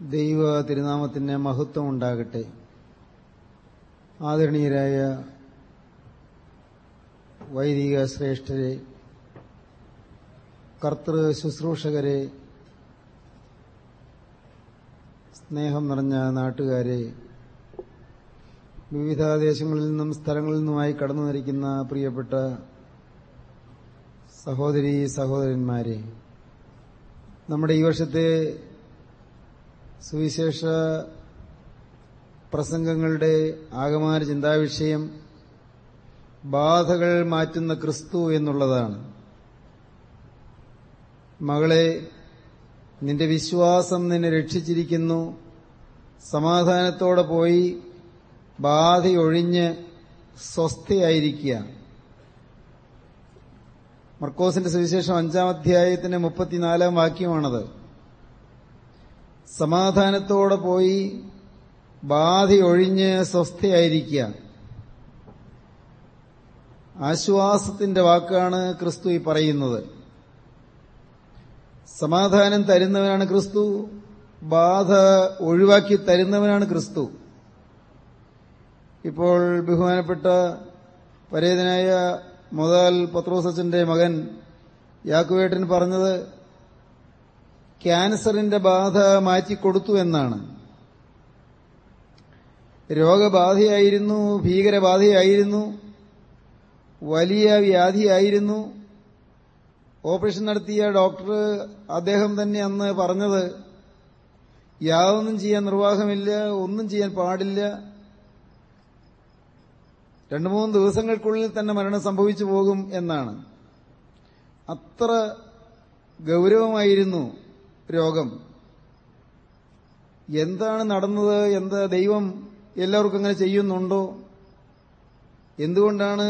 ദൈവ തിരുനാമത്തിന് മഹത്വം ഉണ്ടാകട്ടെ. ആദരണീയരായ വൈദിക ശ്രേഷ്ഠരെ കർത്തൃ ശുശ്രൂഷകരെ സ്നേഹം നിറഞ്ഞ നാട്ടുകാരെ വിവിധ ദേശങ്ങളിൽ നിന്നും സ്ഥലങ്ങളിൽ നിന്നുമായി കടന്നു നിൽക്കുന്ന പ്രിയപ്പെട്ട സഹോദരി സഹോദരന്മാരെ നമ്മുടെ ഈ വർഷത്തെ സുവിശേഷ പ്രസംഗങ്ങളുടെ ആകമാന ചിന്താവിഷയം ബാധകൾ മാറ്റുന്ന ക്രിസ്തു എന്നുള്ളതാണ്. മകളെ നിന്റെ വിശ്വാസം നിന്നെ രക്ഷിച്ചിരിക്കുന്നു. സമാധാനത്തോടെ പോയി ബാധയൊഴിഞ്ഞ് സ്വസ്ഥയായിരിക്കുക. മർക്കോസിന്റെ സുവിശേഷം അഞ്ചാം അധ്യായത്തിന്റെ മുപ്പത്തിനാലാം വാക്യമാണത്. സമാധാനത്തോടെ പോയി ബാധയൊഴിഞ്ഞ് സ്വസ്ഥയായിരിക്കുക. ആശ്വാസത്തിന്റെ വാക്കാണ് ക്രിസ്തു ഈ പറയുന്നത്. സമാധാനം തരുന്നവനാണ് ക്രിസ്തു ബാധ ഒഴിവാക്കി തരുന്നവനാണ് ക്രിസ്തു. ഇപ്പോൾ ബഹുമാനപ്പെട്ട പരേതനായ മുതൽ പത്രോസച്ചന്റെ മകൻ യാക്കുവേട്ടൻ പറഞ്ഞത് ക്യാൻസറിന്റെ ബാധ മാറ്റിക്കൊടുത്തു എന്നാണ്. രോഗബാധയായിരുന്നു ഭീകരബാധയായിരുന്നു വലിയ വ്യാധിയായിരുന്നു. ഓപ്പറേഷൻ നടത്തിയ ഡോക്ടർ അദ്ദേഹം തന്നെ അന്ന് പറഞ്ഞത് യാതൊന്നും ചെയ്യാൻ നിർവാഹമില്ല ഒന്നും ചെയ്യാൻ പാടില്ല. രണ്ടു മൂന്ന് ദിവസങ്ങൾക്കുള്ളിൽ തന്നെ മരണം സംഭവിച്ചു പോകും എന്നാണ്. അത്ര ഗൗരവമായിരുന്നു രോഗം. എന്താണ് നടന്നത്? എന്താ ദൈവം എല്ലാവർക്കും അങ്ങനെ ചെയ്യുന്നുണ്ടോ? എന്തുകൊണ്ടാണ്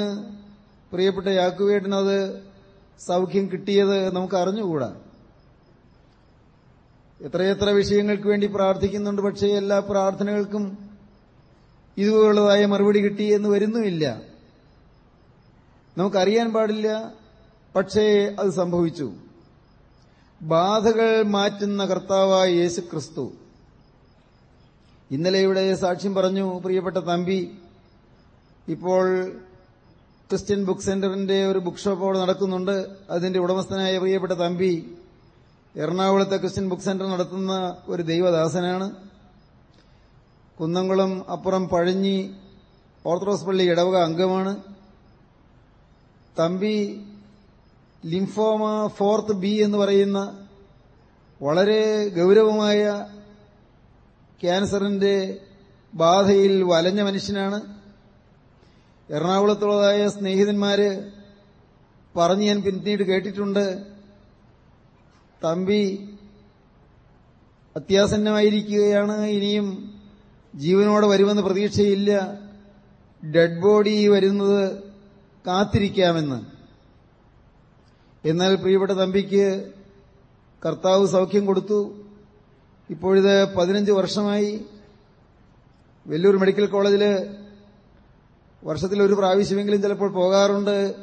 പ്രിയപ്പെട്ട യാക്കുവേട്ടനത് സൗഖ്യം കിട്ടിയത് നമുക്ക് അറിഞ്ഞുകൂടാ? എത്രയെത്ര വിഷയങ്ങൾക്ക് വേണ്ടി പ്രാർത്ഥിക്കുന്നുണ്ട് പക്ഷേ എല്ലാ പ്രാർത്ഥനകൾക്കും ഇതുപോലുള്ളതായ മറുപടി കിട്ടി എന്ന് വരുന്നുമില്ല. നമുക്കറിയാൻ പാടില്ല പക്ഷേ അത് സംഭവിച്ചു. ബാധകൾ മാറ്റുന്ന കർത്താവായ യേശു ക്രിസ്തു ഇന്നലെ ഇവിടെ സാക്ഷ്യം പറഞ്ഞു പ്രിയപ്പെട്ട തമ്പി ഇപ്പോൾ ക്രിസ്ത്യൻ ബുക്ക് സെന്ററിന്റെ ഒരു ബുക്ക് ഷോപ്പ് അവിടെ നടക്കുന്നുണ്ട്. അതിന്റെ ഉടമസ്ഥനായ പ്രിയപ്പെട്ട തമ്പി എറണാകുളത്തെ ക്രിസ്ത്യൻ ബുക്ക് സെന്റർ നടത്തുന്ന ഒരു ദൈവദാസനാണ്. കുന്നംകുളം അപ്പുറം പഴഞ്ഞി ഓർത്തഡോക്സ് പള്ളി ഇടവക അംഗമാണ്. തമ്പി ലിംഫോമ ഫോർത്ത് ബി എന്ന് പറയുന്ന വളരെ ഗൗരവമായ ക്യാൻസറിന്റെ ബാധയിൽ വലഞ്ഞ മനുഷ്യനാണ്. എറണാകുളത്തുള്ളതായ സ്നേഹിതന്മാര് പറഞ്ഞ് ഞാൻ പിന്നീട് കേട്ടിട്ടുണ്ട്. തമ്പി അത്യാസന്നമായിരിക്കുകയാണ്. ഇനിയും ജീവനോടെ വരുമെന്ന് പ്രതീക്ഷയില്ല. ഡെഡ് ബോഡി വരുന്നത് കാത്തിരിക്കാമെന്ന്. എന്നാൽ പ്രിയപ്പെട്ട തമ്പിക്ക് കർത്താവ് സൗഖ്യം കൊടുത്തു. ഇപ്പോഴിത് പതിനഞ്ച് വർഷമായി വെല്ലൂർ മെഡിക്കൽ കോളേജിൽ വർഷത്തിൽ ഒരു പ്രാവശ്യമെങ്കിലും ചിലപ്പോൾ പോകാറുണ്ട്.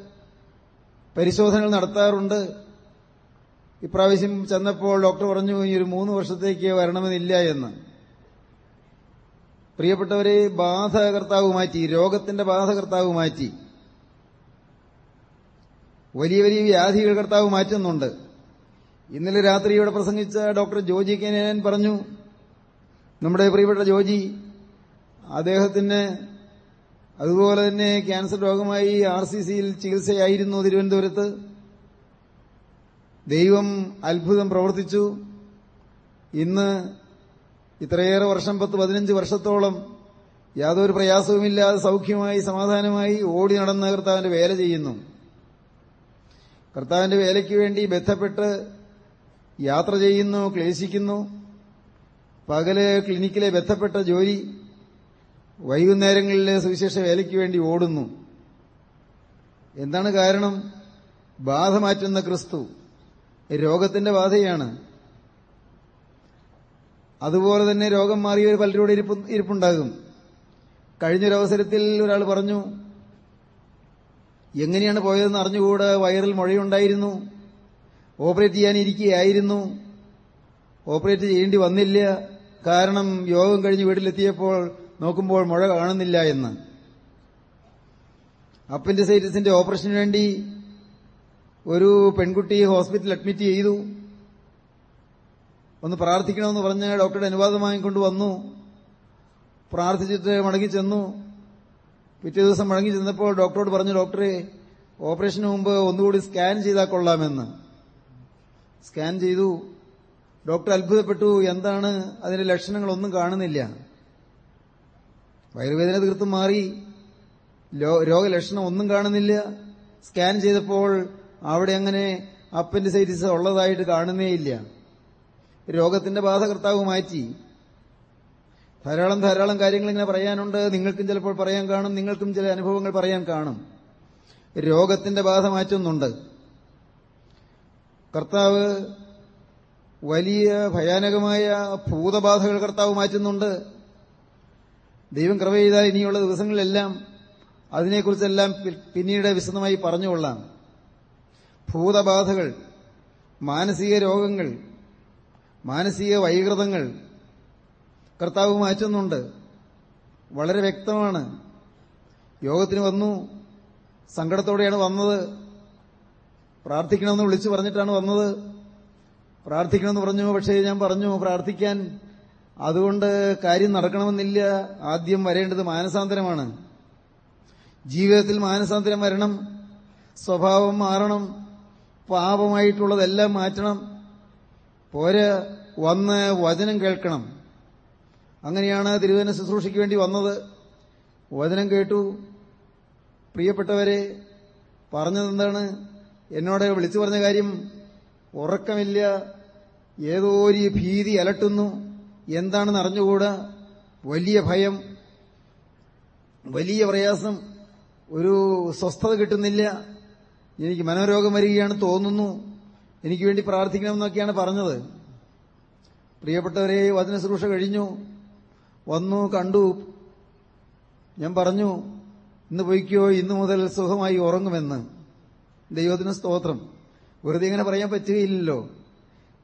പരിശോധനകൾ നടത്താറുണ്ട്. ഇപ്രാവശ്യം ചെന്നപ്പോൾ ഡോക്ടർ പറഞ്ഞു ഈ ഒരു മൂന്ന് വർഷത്തേക്ക് വരണമെന്നില്ല എന്ന്. പ്രിയപ്പെട്ടവരെ ബാധ കർത്താവ് മാറ്റി രോഗത്തിന്റെ ബാധ കർത്താവ് മാറ്റി. വലിയ വലിയ വ്യാധികൾ കർത്താവ് മാറ്റുന്നുണ്ട്. ഇന്നലെ രാത്രി ഇവിടെ പ്രസംഗിച്ച ഡോക്ടർ ജോജി കെനേനൻ പറഞ്ഞു നമ്മുടെ പ്രിയപ്പെട്ട ജോജി അദ്ദേഹത്തിന് അതുപോലെ തന്നെ ക്യാൻസർ രോഗമായി ആർ സി സിയിൽ ചികിത്സയായിരുന്നു തിരുവനന്തപുരത്ത്. ദൈവം അത്ഭുതം പ്രവർത്തിച്ചു. ഇന്ന് ഇത്രയേറെ വർഷം പത്ത് പതിനഞ്ച് വർഷത്തോളം യാതൊരു പ്രയാസവുമില്ലാതെ സൗഖ്യമായി സമാധാനമായി ഓടി നടന്ന കർത്താവിന്റെ വേല ചെയ്യുന്നു. കർത്താവിന്റെ വേലയ്ക്ക് വേണ്ടി ബന്ധപ്പെട്ട് യാത്ര ചെയ്യുന്നു ക്ലേശിക്കുന്നു. പകൽ ക്ലിനിക്കിലെ ബന്ധപ്പെട്ട ജോലി വൈകുന്നേരങ്ങളിലെ സുവിശേഷ വേലയ്ക്ക് വേണ്ടി ഓടുന്നു. എന്താണ് കാരണം? ബാധ മാറ്റുന്ന ക്രിസ്തു രോഗത്തിന്റെ ബാധയാണ്. അതുപോലെ തന്നെ രോഗം മാറിയ പലരോട് ഇരിപ്പ് ഇരിപ്പുണ്ടാകും. കഴിഞ്ഞൊരവസരത്തിൽ ഒരാൾ പറഞ്ഞു എങ്ങനെയാണ് പോയതെന്ന് അറിഞ്ഞുകൂടെ? വയറിൽ മുഴയുണ്ടായിരുന്നു. ഓപ്പറേറ്റ് ചെയ്യാനിരിക്കുകയായിരുന്നു ഓപ്പറേറ്റ് ചെയ്യേണ്ടി വന്നില്ല. കാരണം യോഗം കഴിഞ്ഞ് വീട്ടിലെത്തിയപ്പോൾ നോക്കുമ്പോൾ മുഴ കാണുന്നില്ല എന്ന്. അപ്പൻഡിസൈറ്റിസിന്റെ ഓപ്പറേഷന് വേണ്ടി ഒരു പെൺകുട്ടി ഹോസ്പിറ്റലിൽ അഡ്മിറ്റ് ചെയ്തു. ഒന്ന് പ്രാർത്ഥിക്കണമെന്ന് പറഞ്ഞ് ഡോക്ടറുടെ അനുവാദം വാങ്ങിക്കൊണ്ട് വന്നു. പ്രാർത്ഥിച്ചിട്ട് മടങ്ങി ചെന്നു. പിറ്റേ ദിവസം മടങ്ങി ചെന്നപ്പോൾ ഡോക്ടറോട് പറഞ്ഞു ഡോക്ടറെ ഓപ്പറേഷന് മുമ്പ് ഒന്നുകൂടി സ്കാൻ ചെയ്താൽ കൊള്ളാമെന്ന്. സ്കാൻ ചെയ്തു. ഡോക്ടർ അത്ഭുതപ്പെട്ടു. എന്താണ്? അതിന്റെ ലക്ഷണങ്ങളൊന്നും കാണുന്നില്ല. വയറുവേദന തീർത്തും മാറി. രോഗലക്ഷണം ഒന്നും കാണുന്നില്ല. സ്കാൻ ചെയ്തപ്പോൾ അവിടെ അങ്ങനെ അപ്പൻഡിസൈറ്റിസ് ഉള്ളതായിട്ട് കാണുന്നേയില്ല. രോഗത്തിന്റെ ബാധകർത്താവ് മാറ്റി. ധാരാളം ധാരാളം കാര്യങ്ങൾ ഇങ്ങനെ പറയാനുണ്ട്. നിങ്ങൾക്കും ചിലപ്പോൾ പറയാൻ കാണും. നിങ്ങൾക്കും ചില അനുഭവങ്ങൾ പറയാൻ കാണും. രോഗത്തിന്റെ ബാധ മാറ്റുന്നുണ്ട്. കർത്താവ് വലിയ ഭയാനകമായ ഭൂതബാധകൾ കർത്താവ് മാറ്റുന്നുണ്ട്. ദൈവം കൃപ ചെയ്താൽ ഇനിയുള്ള ദിവസങ്ങളിലെല്ലാം അതിനെക്കുറിച്ചെല്ലാം പിന്നീട് വിശദമായി പറഞ്ഞുകൊള്ളാം. ഭൂതബാധകൾ മാനസിക രോഗങ്ങൾ മാനസിക വൈകൃതങ്ങൾ കർത്താവ് മാറ്റുന്നുണ്ട്. വളരെ വ്യക്തമാണ്. യോഗത്തിന് വന്നു. സങ്കടത്തോടെയാണ് വന്നത്. പ്രാർത്ഥിക്കണമെന്ന് വിളിച്ചു പറഞ്ഞിട്ടാണ് വന്നത്. പ്രാർത്ഥിക്കണമെന്ന് പറഞ്ഞു പക്ഷേ ഞാൻ പറഞ്ഞു പ്രാർത്ഥിക്കാൻ. അതുകൊണ്ട് കാര്യം നടക്കണമെന്നില്ല. ആദ്യം വരേണ്ടത് മാനസാന്തരമാണ്. ജീവിതത്തിൽ മാനസാന്തരം വരണം. സ്വഭാവം മാറണം. പാപമായിട്ടുള്ളതെല്ലാം മാറ്റണം. പോരെ വന്ന് വചനം കേൾക്കണം. അങ്ങനെയാണ് തിരുവേന ശുശ്രൂഷയ്ക്ക് വേണ്ടി വന്നത്. വചനം കേട്ടു. പ്രിയപ്പെട്ടവരെ പറഞ്ഞതെന്താണ്? എന്നോട് വിളിച്ചു പറഞ്ഞ കാര്യം ഉറക്കമില്ല. ഏതോ ഒരു ഭീതി അലട്ടുന്നു. എന്താണെന്ന് അറിഞ്ഞുകൂടാ? വലിയ ഭയം. വലിയ പ്രയാസം. ഒരു സ്വസ്ഥത കിട്ടുന്നില്ല. എനിക്ക് മനോരോഗം വരികയാണ് തോന്നുന്നു. എനിക്ക് വേണ്ടി പ്രാർത്ഥിക്കണമെന്നൊക്കെയാണ് പറഞ്ഞത്. പ്രിയപ്പെട്ടവരെ വചന ശുശ്രൂഷ കഴിഞ്ഞു. വന്നു കണ്ടു. ഞാൻ പറഞ്ഞു ഇന്ന് പോയിക്കോ ഇന്നു മുതൽ സുഖമായി ഉറങ്ങുമെന്ന്. ദൈവത്തിന് സ്തോത്രം. വെറുതെ ഇങ്ങനെ പറയാൻ പറ്റുകയില്ലല്ലോ.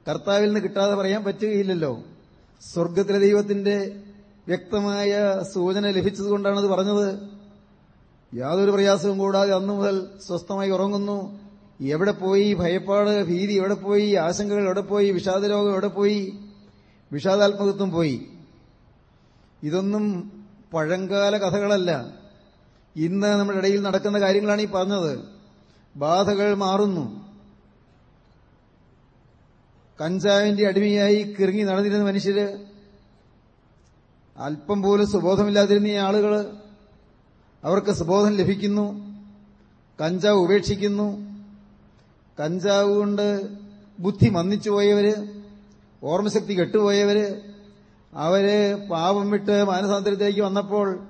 കർത്താവിൽ നിന്ന് കിട്ടാതെ പറയാൻ പറ്റുകയില്ലല്ലോ. സ്വർഗത്തിലെ ദൈവത്തിന്റെ വ്യക്തമായ സൂചന ലഭിച്ചതുകൊണ്ടാണത് പറഞ്ഞത്. യാതൊരു പ്രയാസവും കൂടാതെ അന്നു മുതൽ സ്വസ്ഥമായി ഉറങ്ങുന്നു. എവിടെ പോയി? ഭയപ്പാട് ഭീതി എവിടെ പോയി? ആശങ്കകൾ എവിടെ പോയി? വിഷാദരോഗം എവിടെ പോയി? വിഷാദാത്മകത്വം പോയി. ഇതൊന്നും പഴങ്കാല കഥകളല്ല. ഇന്ന് നമ്മുടെ ഇടയിൽ നടക്കുന്ന കാര്യങ്ങളാണ് ഈ പറഞ്ഞത്. ബാധകൾ മാറുന്നു. കഞ്ചാവിന്റെ അടിമയായി കിറങ്ങി നടന്നിരുന്ന മനുഷ്യര് അല്പം പോലും സുബോധമില്ലാതിരുന്ന ഈ ആളുകൾ അവർക്ക് സുബോധം ലഭിക്കുന്നു കഞ്ചാവ് ഉപേക്ഷിക്കുന്നു. കഞ്ചാവ് കൊണ്ട് ബുദ്ധി മന്ദിച്ചുപോയവര് ഓർമ്മശക്തി കെട്ടുപോയവര് അവർ പാപം വിട്ട് മാനസാന്തരത്തിലേക്ക് വന്നപ്പോൾ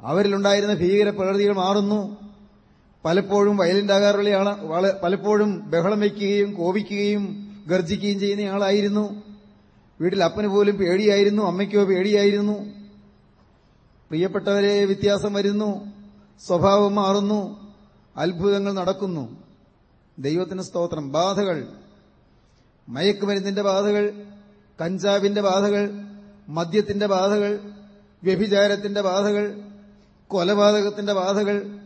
അവരിലുണ്ടായിരുന്ന ഭീകര പ്രകൃതികൾ മാറുന്നു. പലപ്പോഴും വയലന്റ് പലപ്പോഴും ബഹളം വയ്ക്കുകയും കോപിക്കുകയും ഗർജിക്കുകയും ചെയ്യുന്നയാളായിരുന്നു വീട്ടിൽ അപ്പന് പോലും പേടിയായിരുന്നു അമ്മയ്ക്കോ പേടിയായിരുന്നു. പ്രിയപ്പെട്ടവരെ വ്യത്യാസം വരുന്നു സ്വഭാവം മാറുന്നു അത്ഭുതങ്ങൾ നടക്കുന്നു. ദൈവത്തിന് സ്തോത്രം. ബാധകൾ. മയക്കുമരുന്നിന്റെ ബാധകൾ കഞ്ചാവിന്റെ ബാധകൾ മദ്യത്തിന്റെ ബാധകൾ വ്യഭിചാരത്തിന്റെ ബാധകൾ കൊലപാതകത്തിന്റെ ബാധകൾ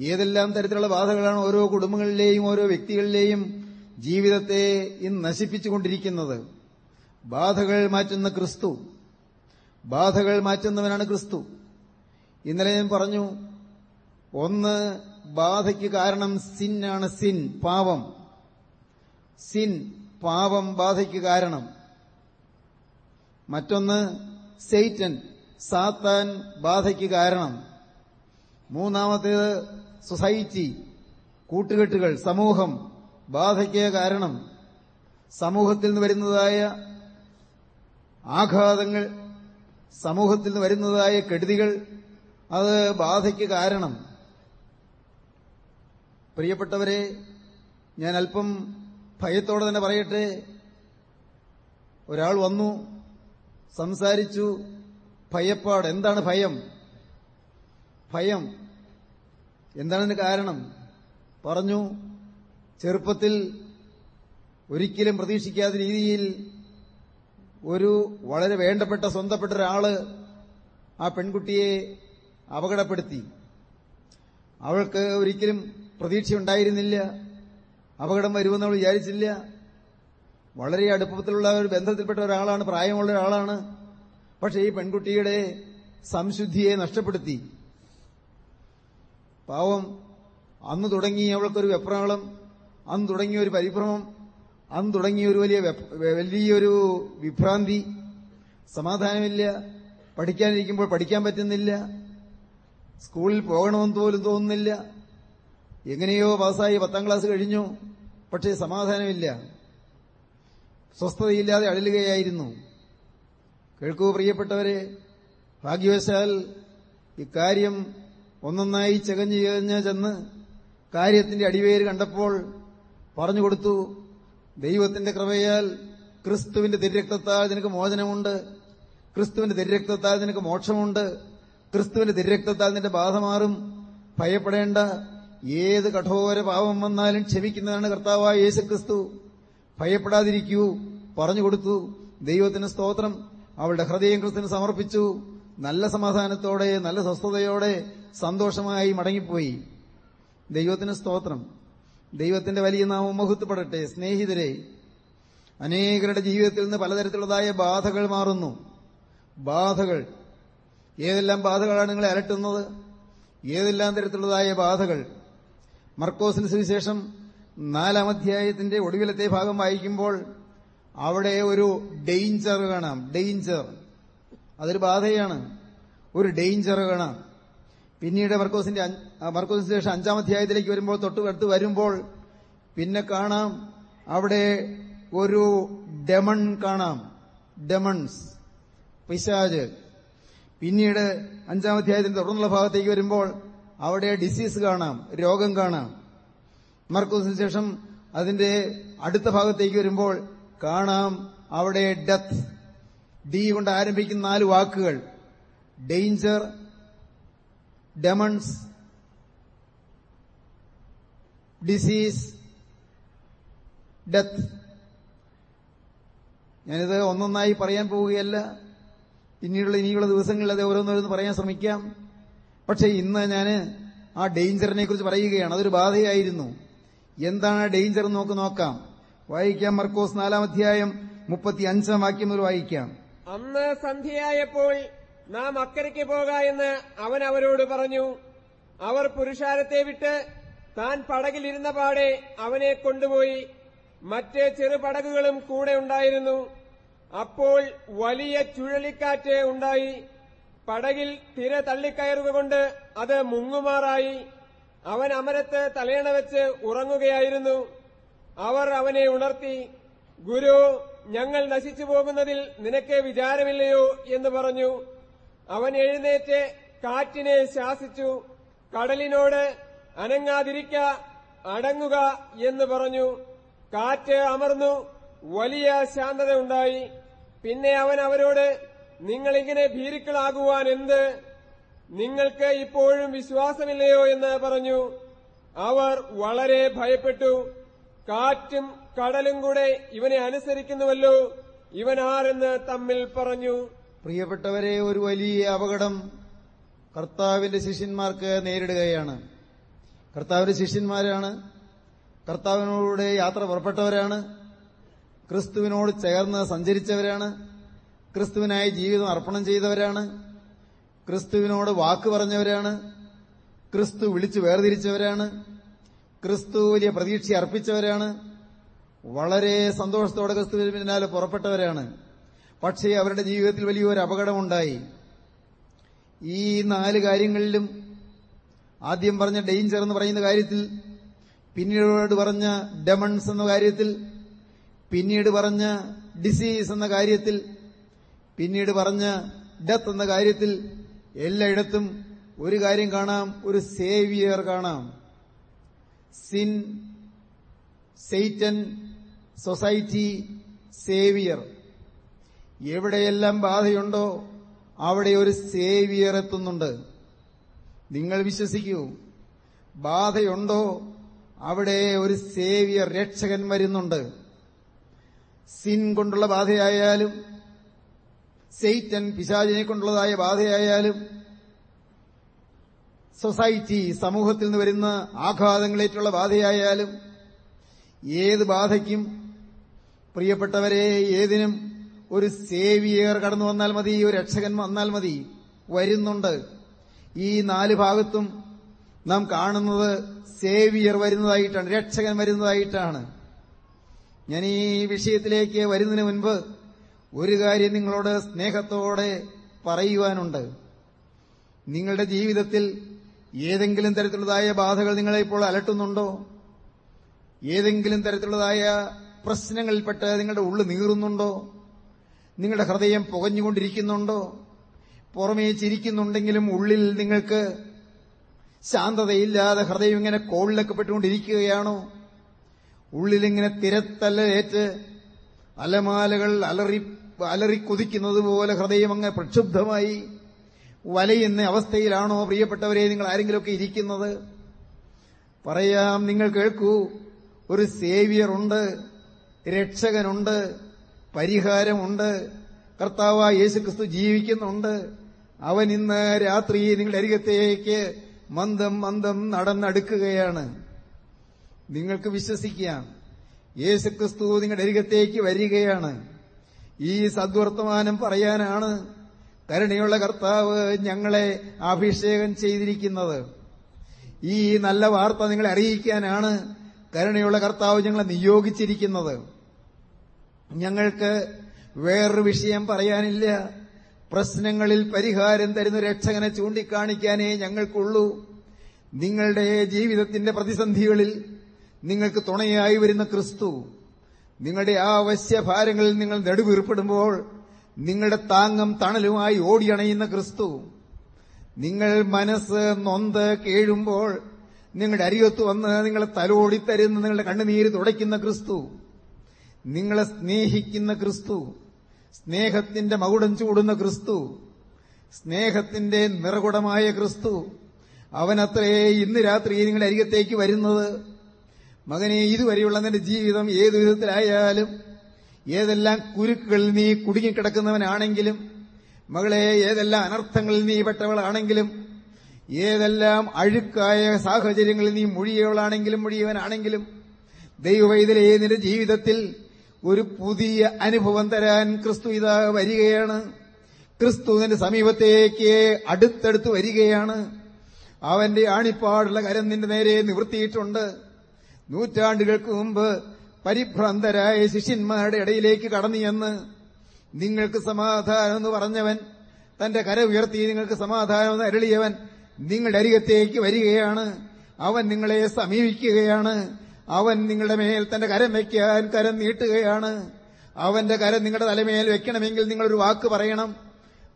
ഏതെല്ലാം തരത്തിലുള്ള ബാധകളാണ് ഓരോ കുടുംബങ്ങളിലെയും ഓരോ വ്യക്തികളിലെയും ജീവിതത്തെ ഇന്ന് നശിപ്പിച്ചുകൊണ്ടിരിക്കുന്നത്? ബാധകൾ മാറ്റുന്ന ക്രിസ്തു. ബാധകൾ മാറ്റുന്നവനാണ് ക്രിസ്തു. ഇന്നലെ ഞാൻ പറഞ്ഞു ഒന്ന് ബാധയ്ക്ക് കാരണം സിന്നാണ് സിൻ പാവം സിൻ പാപം ബാധയ്ക്ക് കാരണം. മറ്റൊന്ന് സെയ്റ്റൻ സാത്താൻ ബാധയ്ക്ക് കാരണം. മൂന്നാമത്തേത് സൊസൈറ്റി കൂട്ടുകെട്ടുകൾ സമൂഹം ബാധയ്ക്ക് കാരണം. സമൂഹത്തിൽ നിന്ന് വരുന്നതായ ആഘാതങ്ങൾ സമൂഹത്തിൽ നിന്ന് വരുന്നതായ കെടുതികൾ അത് ബാധയ്ക്ക് കാരണം. പ്രിയപ്പെട്ടവരെ ഞാൻ അല്പം ഭയത്തോടെ തന്നെ പറയട്ടെ. ഒരാൾ വന്നു. സംസാരിച്ചു. ഭയപ്പാട്. എന്താണ് ഭയം? ഭയം. എന്താണെന്ന് കാരണം? പറഞ്ഞു ചെറുപ്പത്തിൽ ഒരിക്കലും പ്രതീക്ഷിക്കാത്ത രീതിയിൽ ഒരു വളരെ വേണ്ടപ്പെട്ട സ്വന്തപ്പെട്ട ഒരാൾ ആ പെൺകുട്ടിയെ അപകടപ്പെടുത്തി. അവൾക്ക് ഒരിക്കലും പ്രതീക്ഷയുണ്ടായിരുന്നില്ല. അപകടം വരുമെന്ന് അവൾ വിചാരിച്ചില്ല. വളരെ അടുപ്പത്തിലുള്ള ഒരു ബന്ധത്തിൽപ്പെട്ട ഒരാളാണ് പ്രായമുള്ള ഒരാളാണ്. പക്ഷെ ഈ പെൺകുട്ടിയുടെ സംശുദ്ധിയെ നഷ്ടപ്പെടുത്തി. പാവം അന്ന് തുടങ്ങി അവൾക്കൊരു വെപ്രാളം അന്ന് തുടങ്ങിയ ഒരു പരിഭ്രമം അന്ന് തുടങ്ങിയ ഒരു വലിയ വലിയൊരു വിഭ്രാന്തി. സമാധാനമില്ല പഠിക്കാനിരിക്കുമ്പോൾ പഠിക്കാൻ പറ്റുന്നില്ല സ്കൂളിൽ പോകണമെന്ന് പോലും തോന്നുന്നില്ല. എങ്ങനെയോ പാസ്സായി പത്താം ക്ലാസ് കഴിഞ്ഞു പക്ഷേ സമാധാനമില്ല. സ്വസ്ഥതയില്ലാതെ അഴലുകയായിരുന്നു കേൾക്കൂ പ്രിയപ്പെട്ടവരെ ഭാഗ്യവശാൽ ഇക്കാര്യം ഒന്നൊന്നായി ചകഞ്ഞു ചകഞ്ഞ് ചെന്ന് കാര്യത്തിന്റെ അടിവേര് കണ്ടപ്പോൾ പറഞ്ഞുകൊടുത്തു ദൈവത്തിന്റെ കൃപയാൽ ക്രിസ്തുവിന്റെ തിരരക്തത്താൽ നിനക്ക് മോചനമുണ്ട് ക്രിസ്തുവിന്റെ തിരരക്തത്താൽ നിനക്ക് മോക്ഷമുണ്ട് ക്രിസ്തുവിന്റെ തിരരക്തത്താൽ നിന്റെ ബാധ മാറും. ഭയപ്പെടേണ്ട ഏത് കഠോര പാപം വന്നാലും ക്ഷമിക്കുന്നതാണ് കർത്താവായ യേശു ക്രിസ്തു ഭയപ്പെടാതിരിക്കൂ. പറഞ്ഞു കൊടുത്തു. ദൈവത്തിന് സ്തോത്രം. അവളുടെ ഹൃദയം ക്രിസ്തുവിന് സമർപ്പിച്ചു. നല്ല സമാധാനത്തോടെ നല്ല സ്വസ്ഥതയോടെ സന്തോഷമായി മടങ്ങിപ്പോയി. ദൈവത്തിന് സ്തോത്രം. ദൈവത്തിന്റെ വലിയ നാമം മഹത്വപ്പെടട്ടെ. സ്നേഹിതരെ അനേകരുടെ ജീവിതത്തിൽ നിന്ന് പലതരത്തിലുള്ളതായ ബാധകൾ മാറുന്നു. ബാധകൾ. ഏതെല്ലാം ബാധകളാണ് നിങ്ങളെ അലട്ടുന്നത്? ഏതെല്ലാം തരത്തിലുള്ളതായ ബാധകൾ? മർക്കോസിന് സുവിശേഷം നാലാം അധ്യായത്തിന്റെ ഒടുവിലത്തെ ഭാഗം വായിക്കുമ്പോൾ അവിടെ ഒരു ഡെയിഞ്ചർ കാണാം. ഡെയിഞ്ചർ അതൊരു ബാധയാണ്. ഒരു ഡെയിഞ്ചർ കാണാം. പിന്നീട് മർക്കോസിന്റെ മർക്കോസിന് ശേഷം അഞ്ചാം അധ്യായത്തിലേക്ക് വരുമ്പോൾ തൊട്ട് വരുമ്പോൾ പിന്നെ കാണാം അവിടെ ഒരു ഡെമൺ കാണാം. ഡെമൺസ് പിശാജ് പിന്നീട് അഞ്ചാം അധ്യായത്തിന്റെ തുടർന്നുള്ള ഭാഗത്തേക്ക് വരുമ്പോൾ അവിടെ ഡിസീസ് കാണാം. രോഗം കാണാം. മർക്കോസിന് ശേഷം അതിന്റെ അടുത്ത ഭാഗത്തേക്ക് വരുമ്പോൾ കാണാം അവിടെ ഡെത്ത്. ഡി കൊണ്ട് ആരംഭിക്കുന്ന നാല് വാക്കുകൾ. Danger demons disease death. ഞാനിത് ഒന്നൊന്നായി പറയാൻ പോവുകയല്ല. പിന്നീടുള്ള ഇനിയുള്ള ദിവസങ്ങളിൽ അത് ഓരോന്നോരോന്ന് പറയാൻ ശ്രമിക്കാം. പക്ഷേ ഇന്ന് ഞാൻ ആ ഡേഞ്ചറിനെ കുറിച്ച് പറയുകയാണ്. അതൊരു ബാധയായിരുന്നു. എന്താണ് ഡേഞ്ചർ നോക്ക് നോക്കാം. വായിക്കാം മർക്കോസ് നാലാം അധ്യായം മുപ്പത്തി അഞ്ചാം വാക്യം ഒരു വായിക്കാം. അന്ന് സന്ധ്യയായപ്പോൾ നാം അക്കരയ്ക്ക് പോക എന്ന് അവൻ അവരോട് പറഞ്ഞു. അവർ പുരുഷാരത്തെ വിട്ട് താൻ പടകിലിരുന്ന പാടെ അവനെ കൊണ്ടുപോയി. മറ്റ് ചെറുപടകുകളും കൂടെ ഉണ്ടായിരുന്നു. അപ്പോൾ വലിയ ചുഴലിക്കാറ്റ് ഉണ്ടായി. പടകിൽ തിര തള്ളിക്കയറുകൊണ്ട് അത് മുങ്ങുമാറായി. അവൻ അമരത്ത് തലയണ വെച്ച് ഉറങ്ങുകയായിരുന്നു. അവർ അവനെ ഉണർത്തി ഗുരു ഞങ്ങൾ നശിച്ചു പോകുന്നതിൽ നിനക്ക് വിചാരമില്ലയോ? എന്ന് പറഞ്ഞു. അവൻ എഴുന്നേറ്റ് കാറ്റിനെ ശാസിച്ചു കടലിനോട് അനങ്ങാതിരിക്ക അടങ്ങുക എന്ന് പറഞ്ഞു. കാറ്റ് അമർന്നു വലിയ ശാന്തതയുണ്ടായി. പിന്നെ അവൻ അവരോട് നിങ്ങളിങ്ങനെ ഭീരുക്കളാകുവാൻ എന്ത്? നിങ്ങൾക്ക് ഇപ്പോഴും വിശ്വാസമില്ലയോ എന്ന് പറഞ്ഞു. അവർ വളരെ ഭയപ്പെട്ടു. കാറ്റും കടലും കൂടെ ഇവനെ അനുസരിക്കുന്നുവല്ലോ. ഇവൻ ആരെന്ന് തമ്മിൽ പറഞ്ഞു. പ്രിയപ്പെട്ടവരെ ഒരു വലിയ അപകടം കർത്താവിന്റെ ശിഷ്യന്മാർക്ക് നേരിടുകയാണ്. കർത്താവിന്റെ ശിഷ്യന്മാരാണ്. കർത്താവിനോടെ യാത്ര പുറപ്പെട്ടവരാണ്. ക്രിസ്തുവിനോട് ചേർന്ന് സഞ്ചരിച്ചവരാണ്. ക്രിസ്തുവിനായി ജീവിതം അർപ്പണം ചെയ്തവരാണ്. ക്രിസ്തുവിനോട് വാക്ക് പറഞ്ഞവരാണ്. ക്രിസ്തു വിളിച്ചു വേർതിരിച്ചവരാണ്. ക്രിസ്തു വലിയ പ്രതീക്ഷ അർപ്പിച്ചവരാണ്. വളരെ സന്തോഷത്തോടെ ക്രിസ്തുവിന് പിന്നാലെ പുറപ്പെട്ടവരാണ്. പക്ഷേ അവരുടെ ജീവിതത്തിൽ വലിയൊരു അപകടമുണ്ടായി. ഈ നാല് കാര്യങ്ങളിലും ആദ്യം പറഞ്ഞ ഡെയിഞ്ചർ എന്ന് പറയുന്ന കാര്യത്തിൽ പിന്നീട് പറഞ്ഞ ഡെമൺസ് എന്ന കാര്യത്തിൽ പിന്നീട് പറഞ്ഞ ഡിസീസ് എന്ന കാര്യത്തിൽ പിന്നീട് പറഞ്ഞ ഡെത്ത് എന്ന കാര്യത്തിൽ എല്ലായിടത്തും ഒരു കാര്യം കാണാം ഒരു സേവിയർ കാണാം. Sin Satan society saviour. എവിടെയെല്ലാം ബാധയുണ്ടോ അവിടെ ഒരു സേവിയർ എത്തുന്നുണ്ട്. നിങ്ങൾ വിശ്വസിക്കൂ ബാധയുണ്ടോ അവിടെ ഒരു സേവിയർ രക്ഷകൻ വരുന്നുണ്ട്. സിൻ കൊണ്ടുള്ള ബാധയായാലും സെയ്റ്റൻ പിശാചിനെ കൊണ്ടുള്ളതായ ബാധയായാലും സൊസൈറ്റി സമൂഹത്തിൽ നിന്ന് വരുന്ന ആഘാതങ്ങളേറ്റുള്ള ബാധയായാലും ഏത് ബാധയ്ക്കും പ്രിയപ്പെട്ടവരെ ഏതിനും ഒരു സേവിയർ കടന്നു വന്നാൽ മതി ഒരു രക്ഷകൻ വന്നാൽ മതി വരുന്നുണ്ട്. ഈ നാല് ഭാഗത്തും നാം കാണുന്നത് സേവിയർ വരുന്നതായിട്ടാണ് രക്ഷകൻ വരുന്നതായിട്ടാണ്. ഞാൻ ഈ വിഷയത്തിലേക്ക് വരുന്നതിന് മുൻപ് ഒരു കാര്യം നിങ്ങളോട് സ്നേഹത്തോടെ പറയുവാനുണ്ട്. നിങ്ങളുടെ ജീവിതത്തിൽ ഏതെങ്കിലും തരത്തിലുള്ളതായ ബാധകൾ നിങ്ങളെ ഇപ്പോൾ അലട്ടുന്നുണ്ടോ? ഏതെങ്കിലും തരത്തിലുള്ളതായ പ്രശ്നങ്ങളിൽപ്പെട്ട് നിങ്ങളുടെ ഉള്ളു നീറുന്നുണ്ടോ? നിങ്ങളുടെ ഹൃദയം പുകഞ്ഞുകൊണ്ടിരിക്കുന്നുണ്ടോ? പുറമേ ചിരിക്കുന്നുണ്ടെങ്കിലും ഉള്ളിൽ നിങ്ങൾക്ക് ശാന്തതയില്ലാതെ ഹൃദയം ഇങ്ങനെ കോളിലൊക്കെ പെട്ടുകൊണ്ടിരിക്കുകയാണോ? ഉള്ളിലിങ്ങനെ തിരത്തല്ലേറ്റ് അലമാലകൾ അലറി അലറി കുതിക്കുന്നത് പോലെ ഹൃദയം അങ്ങ് പ്രക്ഷുബ്ധമായി വലയുന്ന അവസ്ഥയിലാണോ പ്രിയപ്പെട്ടവരെ നിങ്ങൾ ആരെങ്കിലുമൊക്കെ ഇരിക്കുന്നത്? പറയാം നിങ്ങൾ കേൾക്കൂ. ഒരു സേവിയറുണ്ട് രക്ഷകനുണ്ട് പരിഹാരമുണ്ട് കർത്താവ് യേശുക്രിസ്തു ജീവിക്കുന്നുണ്ട്. അവൻ ഇന്ന് രാത്രി നിങ്ങളുടെ അരികത്തേക്ക് മന്ദം മന്ദം നടന്നടുക്കുകയാണ്. നിങ്ങൾക്ക് വിശ്വസിക്കാം യേശുക്രിസ്തു നിങ്ങളുടെ അരികത്തേക്ക് വരികയാണ്. ഈ സദ്വർത്തമാനം പറയാനാണ് കരുണയുള്ള കർത്താവ് ഞങ്ങളെ അഭിഷേകം ചെയ്തിരിക്കുന്നത്. ഈ നല്ല വാർത്ത നിങ്ങളെ അറിയിക്കാനാണ് കരുണയുള്ള കർത്താവ് ഞങ്ങളെ നിയോഗിച്ചിരിക്കുന്നത്. ഞങ്ങൾക്ക് വേറൊരു വിഷയം പറയാനില്ല. പ്രശ്നങ്ങളിൽ പരിഹാരം തരുന്ന രക്ഷകനെ ചൂണ്ടിക്കാണിക്കാനേ ഞങ്ങൾക്കുള്ളൂ. നിങ്ങളുടെ ജീവിതത്തിന്റെ പ്രതിസന്ധികളിൽ നിങ്ങൾക്ക് തുണയായി വരുന്ന ക്രിസ്തു. നിങ്ങളുടെ ആവശ്യ ഭാരങ്ങളിൽ നിങ്ങൾ നെടുവീർപ്പെടുമ്പോൾ നിങ്ങളുടെ താങ്ങും തണലുമായി ഓടിയണയുന്ന ക്രിസ്തു. നിങ്ങൾ മനസ്സ് നൊന്ത് കേഴുമ്പോൾ നിങ്ങളുടെ അരികത്ത് വന്ന് നിങ്ങളെ തലോടിത്തരുന്ന് നിങ്ങളുടെ കണ്ണുനീര് തുടയ്ക്കുന്ന ക്രിസ്തു. നിങ്ങളെ സ്നേഹിക്കുന്ന ക്രിസ്തു. സ്നേഹത്തിന്റെ മകുടം ചൂടുന്ന ക്രിസ്തു. സ്നേഹത്തിന്റെ നിറകുടമായ ക്രിസ്തു. അവനത്രേ ഇന്ന് രാത്രി നിങ്ങളുടെ അരികത്തേക്ക് വരുന്നത്. മകനെ ഇതുവരെയുള്ള നിന്റെ ജീവിതം ഏതു വിധത്തിലായാലും ഏതെല്ലാം കുരുക്കുകളിൽ നീ കുടുങ്ങിക്കിടക്കുന്നവനാണെങ്കിലും മകളെ ഏതെല്ലാം അനർത്ഥങ്ങളിൽ നീ പെട്ടവളാണെങ്കിലും ഏതെല്ലാം അഴുക്കായ സാഹചര്യങ്ങളിൽ നീ മുഴിയവളാണെങ്കിലും മുഴിയവനാണെങ്കിലും ദൈവവൈതലേ നിന്റെ ജീവിതത്തിൽ ഒരു പുതിയ അനുഭവം തരാൻ ക്രിസ്തു ഇതാ വരികയാണ്. ക്രിസ്തു നിന്റെ സമീപത്തേക്ക് അടുത്തടുത്ത് വരികയാണ്. അവന്റെ ആണിപ്പാടുള്ള കരം നിന്റെ നേരെ നിവൃത്തിയിട്ടുണ്ട്. നൂറ്റാണ്ടുകൾക്ക് മുമ്പ് പരിഭ്രാന്തരായ ശിഷ്യന്മാരുടെ ഇടയിലേക്ക് കടന്നു ചെന്ന് നിങ്ങൾക്ക് സമാധാനം എന്ന് പറഞ്ഞവൻ തന്റെ കര ഉയർത്തി നിങ്ങൾക്ക് സമാധാനം എന്ന് അരളിയവൻ നിങ്ങളുടെ അരികത്തേക്ക് വരികയാണ്. അവൻ നിങ്ങളെ സമീപിക്കുകയാണ്. അവൻ നിങ്ങളുടെ മേൽ തന്റെ കരം വയ്ക്കാൻ കരം നീട്ടുകയാണ്. അവന്റെ കരം നിങ്ങളുടെ തലമേൽ വെക്കണമെങ്കിൽ നിങ്ങളൊരു വാക്ക് പറയണം.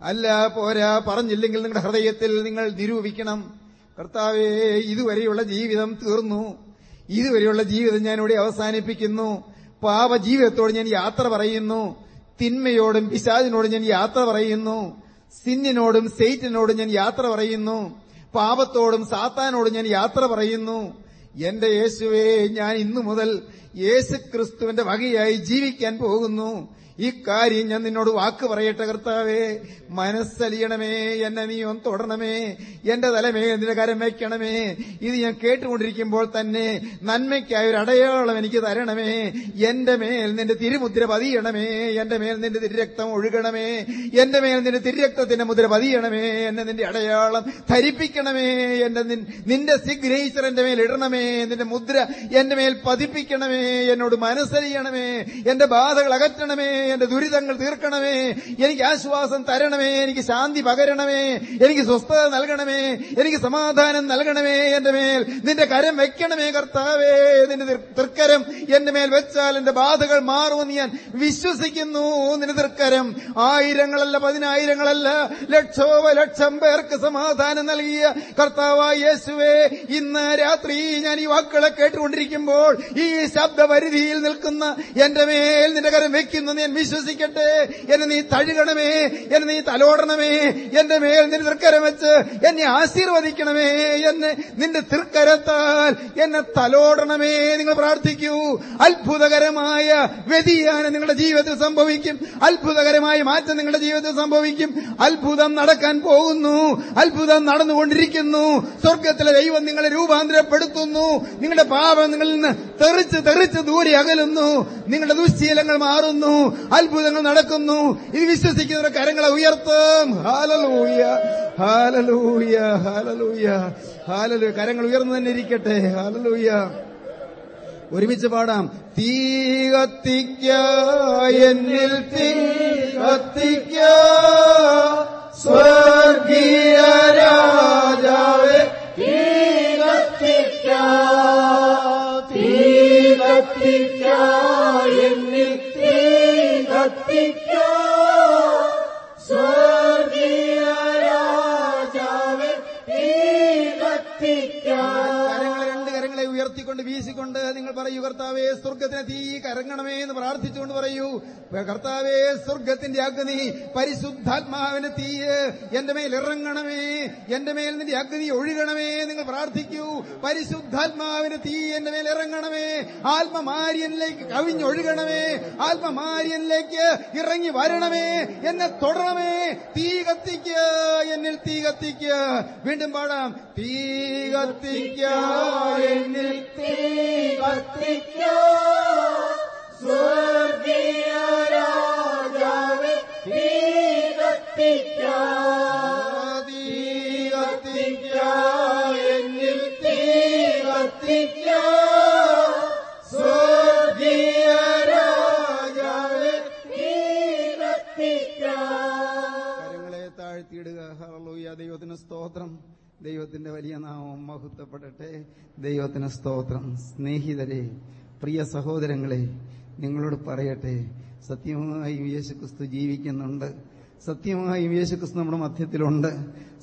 അല്ല പോരാ പറഞ്ഞില്ലെങ്കിൽ നിങ്ങളുടെ ഹൃദയത്തിൽ നിങ്ങൾ നിരൂപിക്കണം. കർത്താവേ ഇതുവരെയുള്ള ജീവിതം തീർന്നു. ഇതുവരെയുള്ള ജീവിതം ഞാൻ ഇവിടെ അവസാനിപ്പിക്കുന്നു. പാപജീവിതത്തോട് ഞാൻ യാത്ര പറയുന്നു. തിന്മയോടും പിശാചിനോടും ഞാൻ യാത്ര പറയുന്നു. സിന്നിനോടും സെയ്റ്റിനോടും ഞാൻ യാത്ര പറയുന്നു. പാപത്തോടും സാത്താനോടും ഞാൻ യാത്ര പറയുന്നു. എന്റെ യേശുവേ ഞാൻ ഇന്നു മുതൽ യേശു ക്രിസ്തുവിന്റെ വകയായി ജീവിക്കാൻ പോകുന്നു. ഈ കാര്യം ഞാൻ നിന്നോട് വാക്ക് പറയട്ടെ കർത്താവേ. മനസ്സലിയണമേ എന്നെ നീ ഒന്ന് തൊടണമേ. എന്റെ തലമേ നിന്റെ കരം വയ്ക്കണമേ. ഇത് ഞാൻ കേട്ടുകൊണ്ടിരിക്കുമ്പോൾ തന്നെ നന്മയ്ക്കായ ഒരു അടയാളം എനിക്ക് തരണമേ. എന്റെ മേൽ നിന്റെ തിരുമുദ്ര പതിയണമേ. എന്റെ മേൽ നിന്റെ തിരുരക്തം ഒഴുകണമേ. എന്റെ മേൽ നിന്റെ തിരുരക്തത്തിന്റെ മുദ്ര പതിയണമേ. എന്നെ നിന്റെ അടയാളം ധരിപ്പിക്കണമേ. എന്റെ നിന്റെ സിഗ്നേച്ചർ എന്റെ മേൽ ഇടണമേ. നിന്റെ മുദ്ര എന്റെ മേൽ പതിപ്പിക്കണമേ. എന്നോട് മനസ്സലിയണമേ. എന്റെ ബാധകൾ അകറ്റണമേ. എന്റെ ദുരിതങ്ങൾ തീർക്കണമേ. എനിക്ക് ആശ്വാസം തരണമേ. എനിക്ക് ശാന്തി പകരണമേ. എനിക്ക് സ്വസ്ഥത നൽകണമേ. എനിക്ക് സമാധാനം നൽകണമേ. എന്റെ മേൽ നിന്റെ കരം വെക്കണമേ കർത്താവേ. നിന്റെ തൃക്കരം എന്റെ മേൽ വെച്ചാൽ എന്റെ ബാധകൾ മാറുമെന്ന് ഞാൻ വിശ്വസിക്കുന്നു. നിന്റെ തൃക്കരം ആയിരങ്ങളല്ല പതിനായിരങ്ങളല്ല ലക്ഷോപ ലക്ഷം പേർക്ക് സമാധാനം നൽകിയ കർത്താവായ യേശുവേ ഇന്ന് രാത്രി ഞാൻ ഈ വാക്കുകളെ കേട്ടുകൊണ്ടിരിക്കുമ്പോൾ ഈ ശബ്ദപരിധിയിൽ നിൽക്കുന്ന എന്റെ മേൽ നിന്റെ കരം വെക്കുന്നു ഞാൻ വിശ്വസിക്കട്ടെ. എന്നെ നീ തഴുകണമേ. എന്നെ നീ തലോടണമേ. എന്റെ മേൽ നിന്റെ തൃക്കരം വെച്ച് എന്നെ ആശീർവദിക്കണമേ. എന്നെ നിന്റെ തൃക്കരത്താൽ എന്നെ തലോടണമേ. നിങ്ങൾ പ്രാർത്ഥിക്കൂ. അത്ഭുതകരമായ വ്യതിയാനം നിങ്ങളുടെ ജീവിതത്തിൽ സംഭവിക്കും. അത്ഭുതകരമായ മാറ്റം നിങ്ങളുടെ ജീവിതത്തിൽ സംഭവിക്കും. അത്ഭുതം നടക്കാൻ പോകുന്നു. അത്ഭുതം നടന്നുകൊണ്ടിരിക്കുന്നു. സ്വർഗത്തിലെ ദൈവം നിങ്ങളെ രൂപാന്തരപ്പെടുത്തുന്നു. നിങ്ങളുടെ പാപം നിങ്ങളിൽ നിന്ന് തെറിച്ച് തെറിച്ച് ദൂരെ അകലുന്നു. നിങ്ങളുടെ ദുശ്ശീലങ്ങൾ മാറുന്നു. അത്ഭുതങ്ങൾ നടക്കുന്നു. ഇത് വിശ്വസിക്കുന്നവരുടെ കരങ്ങളെ ഉയർത്തും. ഹാലലൂയ ഹാലലൂയ ഹാലലൂയ ഹാലലൂയ കരങ്ങൾ ഉയർന്നു തന്നെ ഇരിക്കട്ടെ. ഹാലലൂയ ഒരുമിച്ച് പാടാം. തീ കത്തിക്ക എന്നിൽ തീ കത്തിക്ക സ്വർഗീയ രാജാവേ. ഉയർത്തിക്കൊണ്ട് വീശിക്കൊണ്ട് നിങ്ങൾ പറയൂ കർത്താവേ സ്വർഗത്തിന് തീ കരങ്ങണമേ എന്ന് പ്രാർത്ഥിച്ചുകൊണ്ട് പറയൂ. കർത്താവേ സ്വർഗത്തിന്റെ അഗ്നി പരിശുദ്ധാത്മാവിന് തീയ് എന്റെ മേൽ ഇറങ്ങണമേ എന്റെ മേൽ നിന്റെ അഗ്നി ഒഴുകണമേ നിങ്ങൾ പ്രാർത്ഥിക്കൂ. പരിശുദ്ധാത്മാവിന് തീ എന്റെ മേൽ ഇറങ്ങണമേ ആത്മമാര്യനിലേക്ക് കവിഞ്ഞൊഴുകണമേ ആത്മമാര്യനിലേക്ക് ഇറങ്ങി വരണമേ എന്നെ തുടരണമേ തീ കത്തിക്ക് എന്നിൽ തീ കത്തിക്ക്. വീണ്ടും പാടാം. തീ കത്തിക്ക എന്നിൽ തീ കത്തിക്ക സ്വർഗീയ രാജാവേ തീ കത്തിക്ക തീ കത്തിക്ക മഹത്വപ്പെടട്ടെ ദൈവത്തിന് സ്തോത്രം. സ്നേഹിതരെ പ്രിയ സഹോദരങ്ങളെ നിങ്ങളോട് പറയട്ടെ. സത്യമായും യേശുക്രിസ്തു ജീവിക്കുന്നുണ്ട്. സത്യമായും യേശുക്രിസ്തു നമ്മുടെ മധ്യത്തിലുണ്ട്.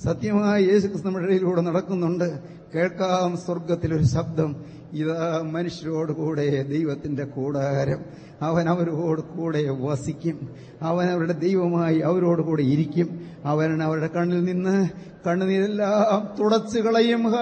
സത്യമായി യേശുക്രിസ്തു നമ്മുടെ ഇടയിലൂടെ നടക്കുന്നുണ്ട്. കേൾക്കാം സ്വർഗത്തിലൊരു ശബ്ദം. ഇതാ മനുഷ്യരോട് കൂടെ ദൈവത്തിന്റെ കൂടാരം. അവൻ അവരോട് കൂടെ വസിക്കും. അവൻ അവരുടെ ദൈവമായി അവരോട് കൂടെ ഇരിക്കും. അവൻ അവരുടെ കണ്ണിൽ നിന്ന് കണ്ണുനീരെല്ലാം തുടച്ചു കളയും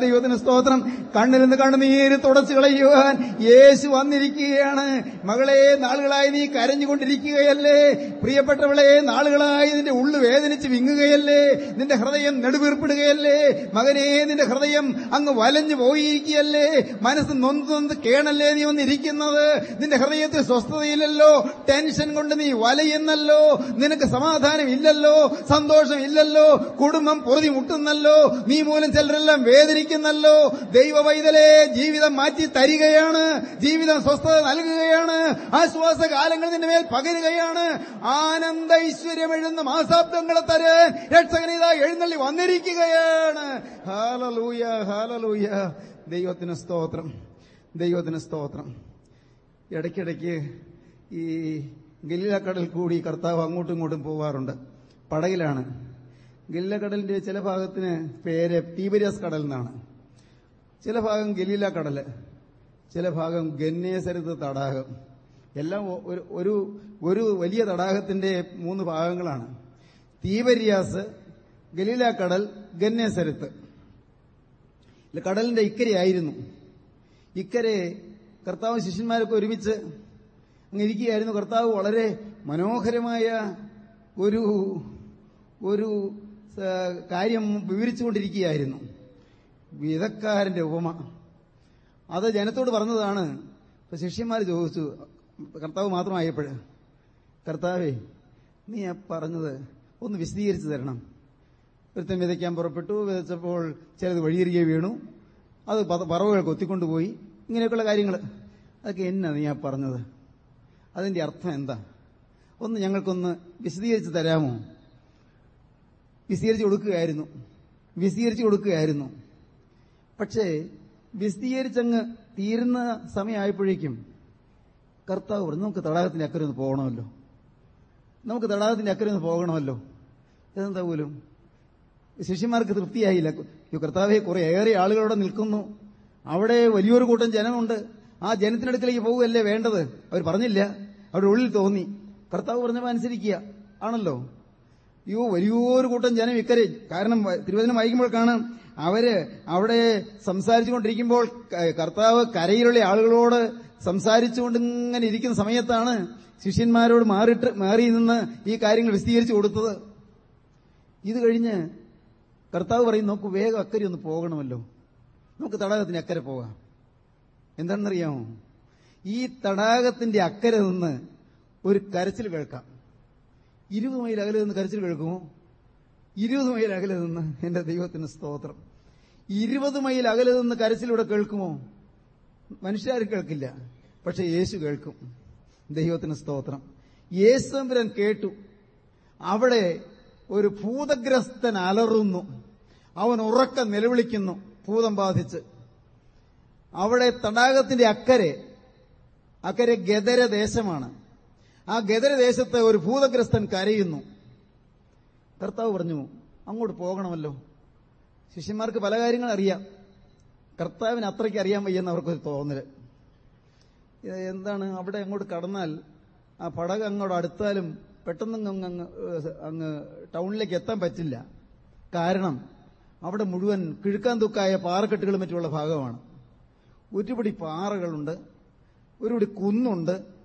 ദൈവത്തിന് സ്തോത്രം. കണ്ണിൽ നിന്ന് കണ്ണുനീര് തുടച്ചു കളയുവാൻ യേശു വന്നിരിക്കുകയാണ്. മകളെ നാളുകളായി നീ കരഞ്ഞുകൊണ്ടിരിക്കുകയല്ലേ? പ്രിയപ്പെട്ടവളെ നാളുകളായി നിന്റെ ഉള്ളു വേദനിച്ച് വിങ്ങുകയല്ലേ? നിന്റെ ഹൃദയം നെടുവീർപ്പിടുകയല്ലേ? മകനെ നിന്റെ ഹൃദയം അങ്ങ് വലഞ്ഞു പോയിരിക്കുകയല്ലേ? മനസ്സ് നൊന്ത് നൊന്ത് കേണല്ലേ നീ വന്നിരിക്കുന്നത്? നിന്റെ ഹൃദയത്തിൽ സ്വസ്ഥതയില്ലല്ലോ? ടെൻഷൻ കൊണ്ട് നീ വലയുന്നല്ലോ? നിനക്ക് സമാധാനം ഇല്ലല്ലോ സന്തോഷം ഇല്ലല്ലോ കുടുംബം പൊറുതി മുട്ടുന്നല്ലോ നീ മൂലം ചിലരെല്ലാം വേദനിക്കുന്നല്ലോ. ദൈവ വൈതലേ ജീവിതം മാറ്റി തരികയാണ്. ജീവിതം സ്വസ്ഥത നൽകുകയാണ്. ആശ്വാസകാലങ്ങൾ നിന്റെ മേൽ പകരുകയാണ്. ആനന്ദ ഐശ്വര്യം എഴുന്ന മാസാബ്ദങ്ങളെ തരാൻ രക്ഷകനിത എഴുന്നള്ളി വന്നിരിക്കുകയാണ്. ഹാലലൂയ ഹാലലൂയ ദൈവത്തിന് സ്തോത്രം ദൈവത്തിന് സ്തോത്രം. ഇടയ്ക്കിടയ്ക്ക് ഈ ഗലീലക്കടൽ കൂടി കർത്താവ് അങ്ങോട്ടും ഇങ്ങോട്ടും പോവാറുണ്ട്. പടകിലാണ് ഗലീലക്കടലിന്റെ ചില ഭാഗത്തിന് പേര് ടീബരിയസ് കടൽ എന്നാണ്. ചില ഭാഗം ഗലീല കടൽ ചില ഭാഗം ഗന്നേസരത്ത് തടാകം. എല്ലാം ഒരു- ഒരു വലിയ തടാകത്തിന്റെ മൂന്ന് ഭാഗങ്ങളാണ്. തീവരിയാസ് ഗലീല കടൽ ഗന്നേസരത്ത് കടലിന്റെ ഇക്കരയായിരുന്നു ഇക്കരെ കർത്താവ് ശിഷ്യന്മാരൊക്കെ ഒരുമിച്ച് അങ്ങ് ഇരിക്കുകയായിരുന്നു. കർത്താവ് വളരെ മനോഹരമായ ഒരു ഒരു കാര്യം വിവരിച്ചുകൊണ്ടിരിക്കുകയായിരുന്നു. വിധക്കാരന്റെ ഉപമ. അത് ജനത്തോട് പറഞ്ഞതാണ്. ഇപ്പൊ ശിഷ്യന്മാർ ചോദിച്ചു കർത്താവ് മാത്രമായപ്പോഴ് കർത്താവേ നീ പറഞ്ഞത് ഒന്ന് വിശദീകരിച്ചു തരണം. ഒരുത്തൻ വിതയ്ക്കാൻ പുറപ്പെട്ടു. വിതച്ചപ്പോൾ ചിലത് വഴിയേറിയേ വീണു. അത് പറവുകൾ കൊത്തിക്കൊണ്ടുപോയി. ഇങ്ങനെയൊക്കെയുള്ള കാര്യങ്ങൾ അതൊക്കെ എന്നാ നീ പറഞ്ഞത്? അതിന്റെ അർത്ഥം എന്താ? ഒന്ന് ഞങ്ങൾക്കൊന്ന് വിശദീകരിച്ച് തരാമോ? വിശദീകരിച്ച് കൊടുക്കുകയായിരുന്നു. വിശദീകരിച്ച് കൊടുക്കുകയായിരുന്നു. പക്ഷേ വിശദീകരിച്ചങ്ങ് തീരുന്ന സമയമായപ്പോഴേക്കും കർത്താവ് പറഞ്ഞു നമുക്ക് തടാകത്തിന്റെ അക്കരെ ഒന്ന് പോകണമല്ലോ. നമുക്ക് തടാകത്തിന്റെ അക്കരെ ഒന്ന് പോകണമല്ലോ. ഇതെന്താ പോലും? ശിഷ്യന്മാർക്ക് തൃപ്തിയായില്ല. കർത്താവെ കുറെ ഏറെ ആളുകളവിടെ നിൽക്കുന്നു. അവിടെ വലിയൊരു കൂട്ടം ജനമുണ്ട്. ആ ജനത്തിനടുക്കിലേക്ക് പോകുകയല്ലേ വേണ്ടത്? അവർ പറഞ്ഞില്ല. അവരുടെ ഉള്ളിൽ തോന്നി. കർത്താവ് പറഞ്ഞപ്പോൾ അനുസരിക്കുക. ആണല്ലോ? അയ്യോ വലിയൊരു കൂട്ടം ജനം ഇക്കരെ. കാരണം തിരുവചനം വായിക്കുമ്പോൾ കാണാം അവർ അവിടെ സംസാരിച്ചുകൊണ്ടിരിക്കുമ്പോൾ കർത്താവ് കരയിലുള്ള ആളുകളോട് സംസാരിച്ചുകൊണ്ട് ഇങ്ങനെ ഇരിക്കുന്ന സമയത്താണ് ശിഷ്യന്മാരോട് മാറിയിട്ട് മാറി നിന്ന് ഈ കാര്യങ്ങൾ വിശദീകരിച്ചു കൊടുത്തത്. ഇത് കഴിഞ്ഞ് കർത്താവ് പറയും നമുക്ക് വേഗം അക്കരെ ഒന്ന് പോകണമല്ലോ. നമുക്ക് തടാകത്തിന് അക്കരെ പോകാം. എന്താണെന്നറിയാമോ? ഈ തടാകത്തിന്റെ അക്കരെ നിന്ന് ഒരു കരച്ചിൽ കേൾക്കാം. ഇരുപത് മൈൽ അകലെ നിന്ന് കരച്ചിൽ കേൾക്കുമോ? ഇരുപത് മൈൽ അകലെ നിന്ന് എന്റെ ദൈവത്തിന് സ്തോത്രം. ഇരുപത് മൈൽ അകലെ നിന്ന് കരച്ചിലൂടെ കേൾക്കുമോ? മനുഷ്യർ കേൾക്കില്ല പക്ഷെ യേശു കേൾക്കും. ദൈവത്തിന് സ്തോത്രം. യേശുരൻ കേട്ടു. അവിടെ ഒരു ഭൂതഗ്രസ്തൻ അലറുന്നു. അവൻ ഉറക്കം നിലവിളിക്കുന്നു ഭൂതം ബാധിച്ച്. അവിടെ തടാകത്തിന്റെ അക്കരെ അക്കരെ ഗദര ദേശമാണ്. ആ ഗദരദേശത്തെ ഒരു ഭൂതഗ്രസ്തൻ കരയുന്നു. കർത്താവ് പറഞ്ഞു അങ്ങോട്ട് പോകണമല്ലോ. ശിഷ്യന്മാർക്ക് പല കാര്യങ്ങൾ അറിയാം. കർത്താവിന് അത്രയ്ക്ക് അറിയാൻ വയ്യെന്ന് അവർക്കൊരു തോന്നൽ. എന്താണ്? അവിടെ അങ്ങോട്ട് കടന്നാൽ ആ പടക അങ്ങോട്ട് അടുത്താലും പെട്ടെന്ന് അങ്ങ് അങ്ങ് ടൗണിലേക്ക് എത്താൻ പറ്റില്ല. കാരണം അവിടെ മുഴുവൻ കിഴുക്കാൻ തുക്കായ പാറക്കെട്ടുകളും മറ്റുമുള്ള ഭാഗമാണ്. ഒരുപിടി പാറകളുണ്ട് ഒരുപിടി കുന്നുണ്ട്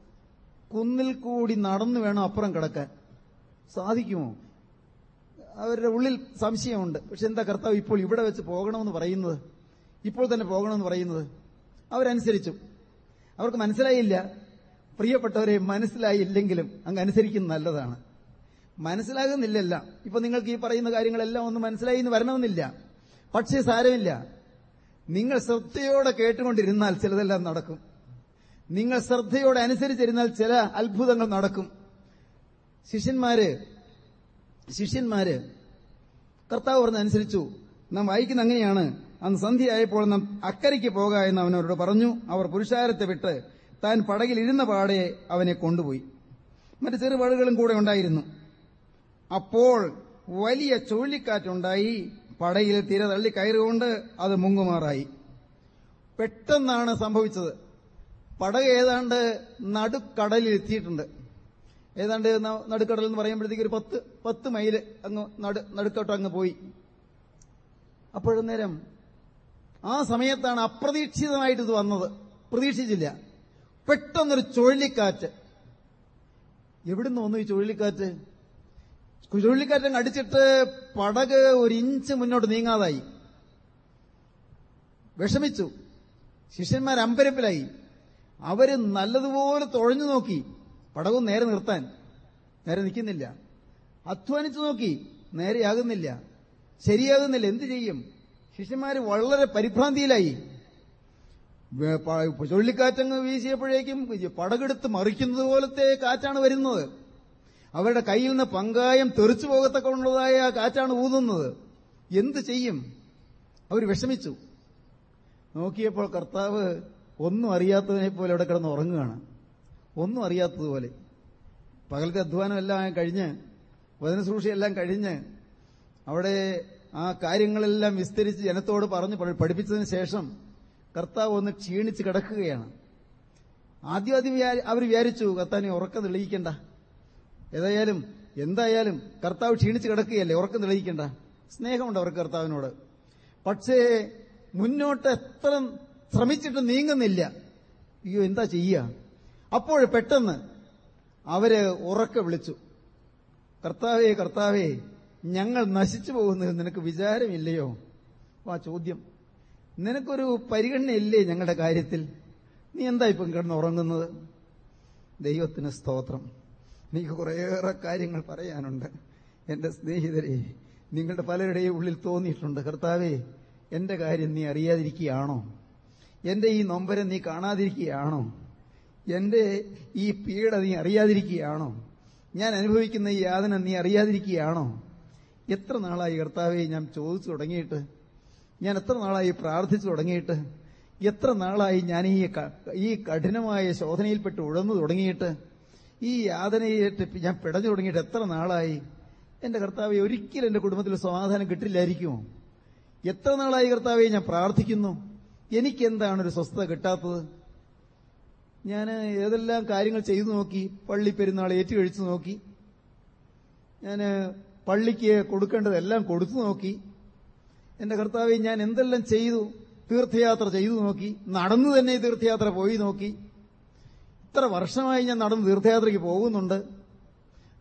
കുന്നിൽ കൂടി നടന്നു വേണം അപ്പുറം കിടക്കാൻ. സാധിക്കുമോ? അവരുടെ ഉള്ളിൽ സംശയമുണ്ട്. പക്ഷെ എന്താ കർത്താവ് ഇപ്പോൾ ഇവിടെ വെച്ച് പോകണമെന്ന് പറയുന്നത്? ഇപ്പോൾ തന്നെ പോകണമെന്ന് പറയുന്നത്? അവരനുസരിച്ചു. അവർക്ക് മനസ്സിലായില്ല. പ്രിയപ്പെട്ടവരെ മനസ്സിലായില്ലെങ്കിലും അങ്ങ് അനുസരിക്കുന്നത് നല്ലതാണ്. മനസ്സിലാകുന്നില്ലല്ല. ഇപ്പൊ നിങ്ങൾക്ക് ഈ പറയുന്ന കാര്യങ്ങളെല്ലാം ഒന്നും മനസ്സിലായി എന്ന് വരണമെന്നില്ല. പക്ഷേ സാരമില്ല. നിങ്ങൾ ശ്രദ്ധയോടെ കേട്ടുകൊണ്ടിരുന്നാൽ ചിലതെല്ലാം നടക്കും. നിങ്ങൾ ശ്രദ്ധയോടെ അനുസരിച്ചിരുന്നാൽ ചില അത്ഭുതങ്ങൾ നടക്കും. ശിഷ്യന്മാര് ശിഷ്യന്മാര് കർത്താവ് പറഞ്ഞ അനുസരിച്ചു നാം വായിക്കുന്ന അങ്ങനെയാണ്. അന്ന് സന്ധ്യയായപ്പോൾ നാം അക്കരയ്ക്ക് പോക എന്ന് അവനവരോട് പറഞ്ഞു. അവർ പുരുഷാരത്തെ വിട്ട് താൻ പടകിൽ ഇരുന്ന പാടെ അവനെ കൊണ്ടുപോയി. മറ്റു ചെറുപാടുകളും കൂടെ ഉണ്ടായിരുന്നു. അപ്പോൾ വലിയ ചുഴലിക്കാറ്റുണ്ടായി. പടയിൽ തിര തള്ളി കയറുകൊണ്ട് അത് മുങ്ങുമാറായി. പെട്ടെന്നാണ് സംഭവിച്ചത്. പടക ഏതാണ്ട് നടുക്കടലിൽ എത്തിയിട്ടുണ്ട് ഏതാണ്ട് നടുക്കടൽ എന്ന് പറയുമ്പോഴത്തേക്ക് ഒരു പത്ത് പത്ത് മൈൽ അങ്ങ് നടു നടുക്കോട്ട് അങ്ങ് പോയി. അപ്പോഴന്നേരം ആ സമയത്താണ് അപ്രതീക്ഷിതമായിട്ട് ഇത് വന്നത്. പ്രതീക്ഷിച്ചില്ല. പെട്ടെന്നൊരു ചുഴലിക്കാറ്റ്. എവിടുന്ന് വന്നു ഈ ചുഴലിക്കാറ്റ്? ചുഴലിക്കാറ്റ് അടിച്ചിട്ട് പടക് ഒരു ഇഞ്ച് മുന്നോട്ട് നീങ്ങാതായി. വിഷമിച്ചു. ശിഷ്യന്മാർ അമ്പരപ്പിലായി അവർ നല്ലതുപോലെ തുഴഞ്ഞു നോക്കി. പടവും നേരെ നിർത്താൻ. നേരെ നിൽക്കുന്നില്ല. അധ്വാനിച്ചു നോക്കി. നേരെയാകുന്നില്ല. ശരിയാകുന്നില്ല. എന്തു ചെയ്യും? ശിഷ്യന്മാർ വളരെ പരിഭ്രാന്തിയിലായി. ചുഴലിക്കാറ്റങ്ങ് വീശിയപ്പോഴേക്കും പടകെടുത്ത് മറിക്കുന്നത് പോലത്തെ കാറ്റാണ് വരുന്നത്. അവരുടെ കയ്യിൽ നിന്ന് പങ്കായം തെറിച്ചു പോകത്തക്കുള്ളതായ കാറ്റാണ് ഊതുന്നത്. എന്ത് ചെയ്യും? അവർ വിഷമിച്ചു. നോക്കിയപ്പോൾ കർത്താവ് ഒന്നും അറിയാത്തതിനെ പോലെ അവിടെ കിടന്ന് ഉറങ്ങുകയാണ്. ഒന്നും അറിയാത്തതുപോലെ പകലത്തെ അധ്വാനം എല്ലാം കഴിഞ്ഞ് വചനശ്രൂഷയെല്ലാം കഴിഞ്ഞ് അവിടെ ആ കാര്യങ്ങളെല്ലാം വിസ്തരിച്ച് ജനത്തോട് പറഞ്ഞ് പഠിപ്പിച്ചതിന് ശേഷം കർത്താവ് ഒന്ന് ക്ഷീണിച്ച് കിടക്കുകയാണ്. ആദ്യം ആദ്യം അവർ വിചാരിച്ചു കർത്താവിനെ ഉറക്കം തെളിയിക്കണ്ട. ഏതായാലും എന്തായാലും കർത്താവ് ക്ഷീണിച്ച് കിടക്കുകയല്ലേ ഉറക്കം തെളിയിക്കണ്ട. സ്നേഹമുണ്ട് അവർക്ക് കർത്താവിനോട്. പക്ഷേ മുന്നോട്ട് എത്ര ശ്രമിച്ചിട്ട് നീങ്ങുന്നില്ല. അയ്യോ എന്താ ചെയ്യുക അപ്പോൾ പെട്ടെന്ന് അവർ ഉറക്കെ വിളിച്ചു. കർത്താവേ കർത്താവേ ഞങ്ങൾ നശിച്ചു പോകുന്നത് നിനക്ക് വിചാരമില്ലയോ? ആ ചോദ്യം. നിനക്കൊരു പരിഗണനയില്ലേ ഞങ്ങളുടെ കാര്യത്തിൽ? നീ എന്താ ഇപ്പം കിടന്ന് ഉറങ്ങുന്നത് ദൈവത്തിന് സ്തോത്രം. എനിക്ക് കുറേയേറെ കാര്യങ്ങൾ പറയാനുണ്ട്. എന്റെ സ്നേഹിതരെ നിങ്ങളുടെ പലരുടെയും ഉള്ളിൽ തോന്നിയിട്ടുണ്ട്. കർത്താവേ എന്റെ കാര്യം നീ അറിയാതിരിക്കുകയാണോ? എന്റെ ഈ നൊമ്പരെ നീ കാണാതിരിക്കുകയാണോ? എന്റെ ഈ പീഡ നീ അറിയാതിരിക്കുകയാണോ? ഞാൻ അനുഭവിക്കുന്ന ഈ യാതന നീ അറിയാതിരിക്കുകയാണോ? എത്ര നാളായി കർത്താവെ ഞാൻ ചോദിച്ചു തുടങ്ങിയിട്ട്? ഞാൻ എത്ര നാളായി പ്രാർത്ഥിച്ചു തുടങ്ങിയിട്ട്? എത്ര നാളായി ഞാൻ ഈ ഈ കഠിനമായ ശോധനയിൽപ്പെട്ട് ഉഴന്നു തുടങ്ങിയിട്ട്? ഈ യാതനയിട്ട് ഞാൻ പിടഞ്ഞു തുടങ്ങിയിട്ട് എത്ര നാളായി? എന്റെ കർത്താവെ ഒരിക്കലും എന്റെ കുടുംബത്തിൽ സമാധാനം കിട്ടില്ലായിരിക്കുമോ? എത്ര നാളായി കർത്താവെ ഞാൻ പ്രാർത്ഥിക്കുന്നു? എനിക്കെന്താണ് ഒരു സ്വസ്ഥത കിട്ടാത്തത്? ഞാൻ ഏതെല്ലാം കാര്യങ്ങൾ ചെയ്തു നോക്കി പള്ളി പെരുന്നാൾ ഏറ്റുകഴിച്ചു നോക്കി ഞാൻ പള്ളിക്ക് കൊടുക്കേണ്ടതെല്ലാം കൊടുത്തു നോക്കി എന്റെ കർത്താവെ ഞാൻ എന്തെല്ലാം ചെയ്തു തീർത്ഥയാത്ര ചെയ്തു നോക്കി നടന്നു തന്നെ തീർത്ഥയാത്ര പോയി നോക്കി. ഇത്ര വർഷമായി ഞാൻ നടന്ന് തീർത്ഥയാത്രയ്ക്ക് പോകുന്നുണ്ട്.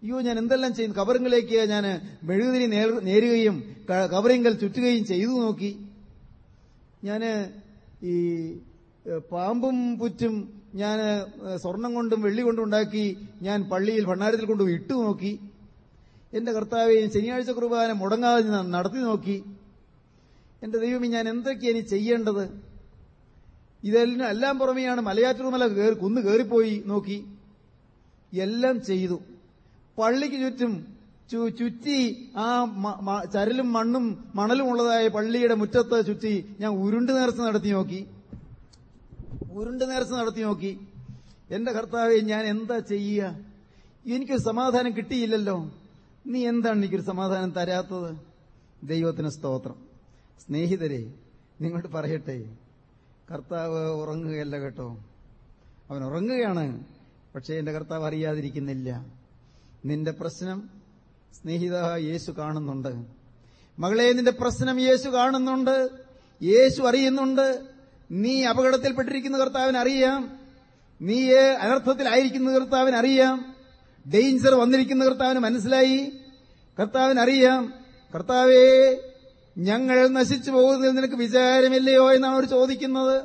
അയ്യോ ഞാൻ എന്തെല്ലാം ചെയ്യുന്നു കബറിങ്ങളിലേക്ക് ഞാൻ മെഴുകുതിരി നേരുകയും കബറിങ്കൽ ചുറ്റുകയും ചെയ്തു നോക്കി. ഞാൻ ഈ പാമ്പും പുറ്റും ഞാൻ സ്വർണം കൊണ്ടും വെള്ളി കൊണ്ടും ഉണ്ടാക്കി ഞാൻ പള്ളിയിൽ ഭണ്ണാരത്തിൽ കൊണ്ടും ഇട്ടു നോക്കി. എന്റെ കർത്താവെ ശനിയാഴ്ച കുർബാന മുടങ്ങാതെ ഞാൻ നടത്തി നോക്കി. എന്റെ ദൈവമേ ഞാൻ എന്തൊക്കെയാണ് ഇനി ചെയ്യേണ്ടത്? ഇതെല്ലാം എല്ലാം പുറമെയാണ് മലയാറ്റൂർമല കേറി- കുന്ന് കയറിപ്പോയി നോക്കി. എല്ലാം ചെയ്തു. പള്ളിക്ക് ചുറ്റും ചുറ്റി ആ ചരലും മണ്ണും മണലും ഉള്ളതായ പള്ളിയുടെ മുറ്റത്ത് ചുറ്റി ഞാൻ ഉരുണ്ട് നേർച്ച നടത്തി നോക്കി. ഉരുണ്ട് നേർച്ച നടത്തി നോക്കി. എന്റെ കർത്താവെ ഞാൻ എന്താ ചെയ്യുക എനിക്കൊരു സമാധാനം കിട്ടിയില്ലല്ലോ. നീ എന്താണ് എനിക്കൊരു സമാധാനം തരാത്തത്? ദൈവത്തിന് സ്തോത്രം. സ്നേഹിതരെ നിങ്ങളോട് പറയട്ടെ. കർത്താവ് ഉറങ്ങുകയല്ല കേട്ടോ. അവൻ ഉറങ്ങുകയാണ് പക്ഷേ എന്റെ കർത്താവ് അറിയാതിരിക്കുന്നില്ല. നിന്റെ പ്രശ്നം സ്നേഹിത യേശു കാണുന്നുണ്ട്. മകളെ നിന്റെ പ്രശ്നം യേശു കാണുന്നുണ്ട്. യേശു അറിയുന്നുണ്ട്. നീ അപകടത്തിൽപ്പെട്ടിരിക്കുന്ന കർത്താവിന് അറിയാം. നീ അനർത്ഥത്തിലായിരിക്കുന്ന കർത്താവിന് അറിയാം. ഡേഞ്ചർ വന്നിരിക്കുന്ന കർത്താവിന് മനസ്സിലായി. കർത്താവിന് അറിയാം. കർത്താവേ ഞങ്ങൾ നശിച്ചു പോകുന്നതിൽ നിനക്ക് വിചാരമില്ലയോ എന്നാണ് അവർ ചോദിക്കുന്നത്.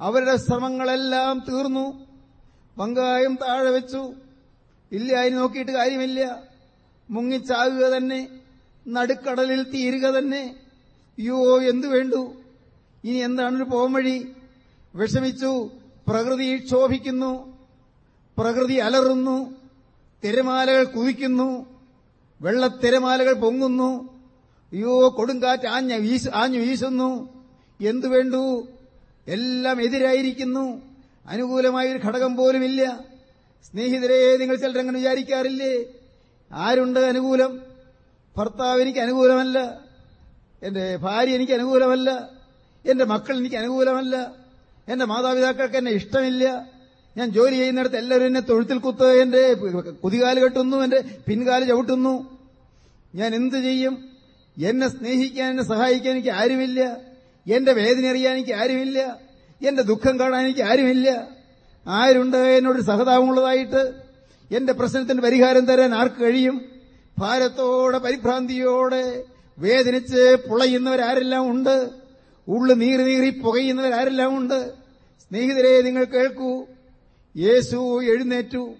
അവരുടെ ശ്രമങ്ങളെല്ലാം തീർന്നു. പങ്കായം താഴെ വെച്ചു. ഇല്ല അതിന് നോക്കിയിട്ട് കാര്യമില്ല. മുങ്ങിച്ചാകുക തന്നെ നടുക്കടലിൽ തീരുക തന്നെ. അയ്യോ എന്തു വേണ്ടു? ഇനി എന്താണൊരു പോംവഴി? വിഷമിച്ചു പ്രകൃതി ക്ഷോഭിക്കുന്നു പ്രകൃതി അലറുന്നു തിരമാലകൾ കുതിക്കുന്നു വെള്ളത്തിരമാലകൾ പൊങ്ങുന്നു. അയ്യോ കൊടുങ്കാറ്റ് ആഞ്ഞ ആഞ്ഞു വീശുന്നു. എന്തു വേണ്ടു? എല്ലാം എതിരായിരിക്കുന്നു. അനുകൂലമായൊരു ഘടകം പോലുമില്ല. സ്നേഹിതരെ നിങ്ങൾ ചിലരങ്ങനെ വിചാരിക്കാറില്ലേ? ആരുണ്ട് അനുകൂലം? ഭർത്താവ് എനിക്ക് അനുകൂലമല്ല. എന്റെ ഭാര്യ എനിക്ക് അനുകൂലമല്ല. എന്റെ മക്കൾ എനിക്ക് അനുകൂലമല്ല. എന്റെ മാതാപിതാക്കൾക്ക് എന്നെ ഇഷ്ടമില്ല. ഞാൻ ജോലി ചെയ്യുന്നിടത്ത് എല്ലാവരും എന്നെ തൊഴുത്തിൽ കുത്ത് എന്റെ കുതികാൽ കെട്ടുന്നു എന്റെ പിൻകാൽ ചവിട്ടുന്നു. ഞാൻ എന്ത് ചെയ്യും? എന്നെ സ്നേഹിക്കാൻ എന്നെ സഹായിക്കാൻ എനിക്ക് ആരുമില്ല. എന്റെ വേദന അറിയാൻ എനിക്ക് ആരുമില്ല. എന്റെ ദുഃഖം കാണാൻ എനിക്ക് ആരുമില്ല. ആരുണ്ട്? എന്നോട് സഹതാപമുള്ളതായിട്ട് എന്റെ പ്രശ്നത്തിന് പരിഹാരം തരാൻ ആർക്ക് കഴിയും? ഭാരത്തോടെ പരിഭ്രാന്തിയോടെ വേദനിച്ച് പുളയുന്നവരാരെല്ലാം ഉണ്ട്. ഉള്ളു നീറി നീറി പുകയുന്നവരാരെല്ലാം ഉണ്ട്. സ്നേഹിതരെ നിങ്ങൾ കേൾക്കൂ. യേശു എഴുന്നേറ്റു.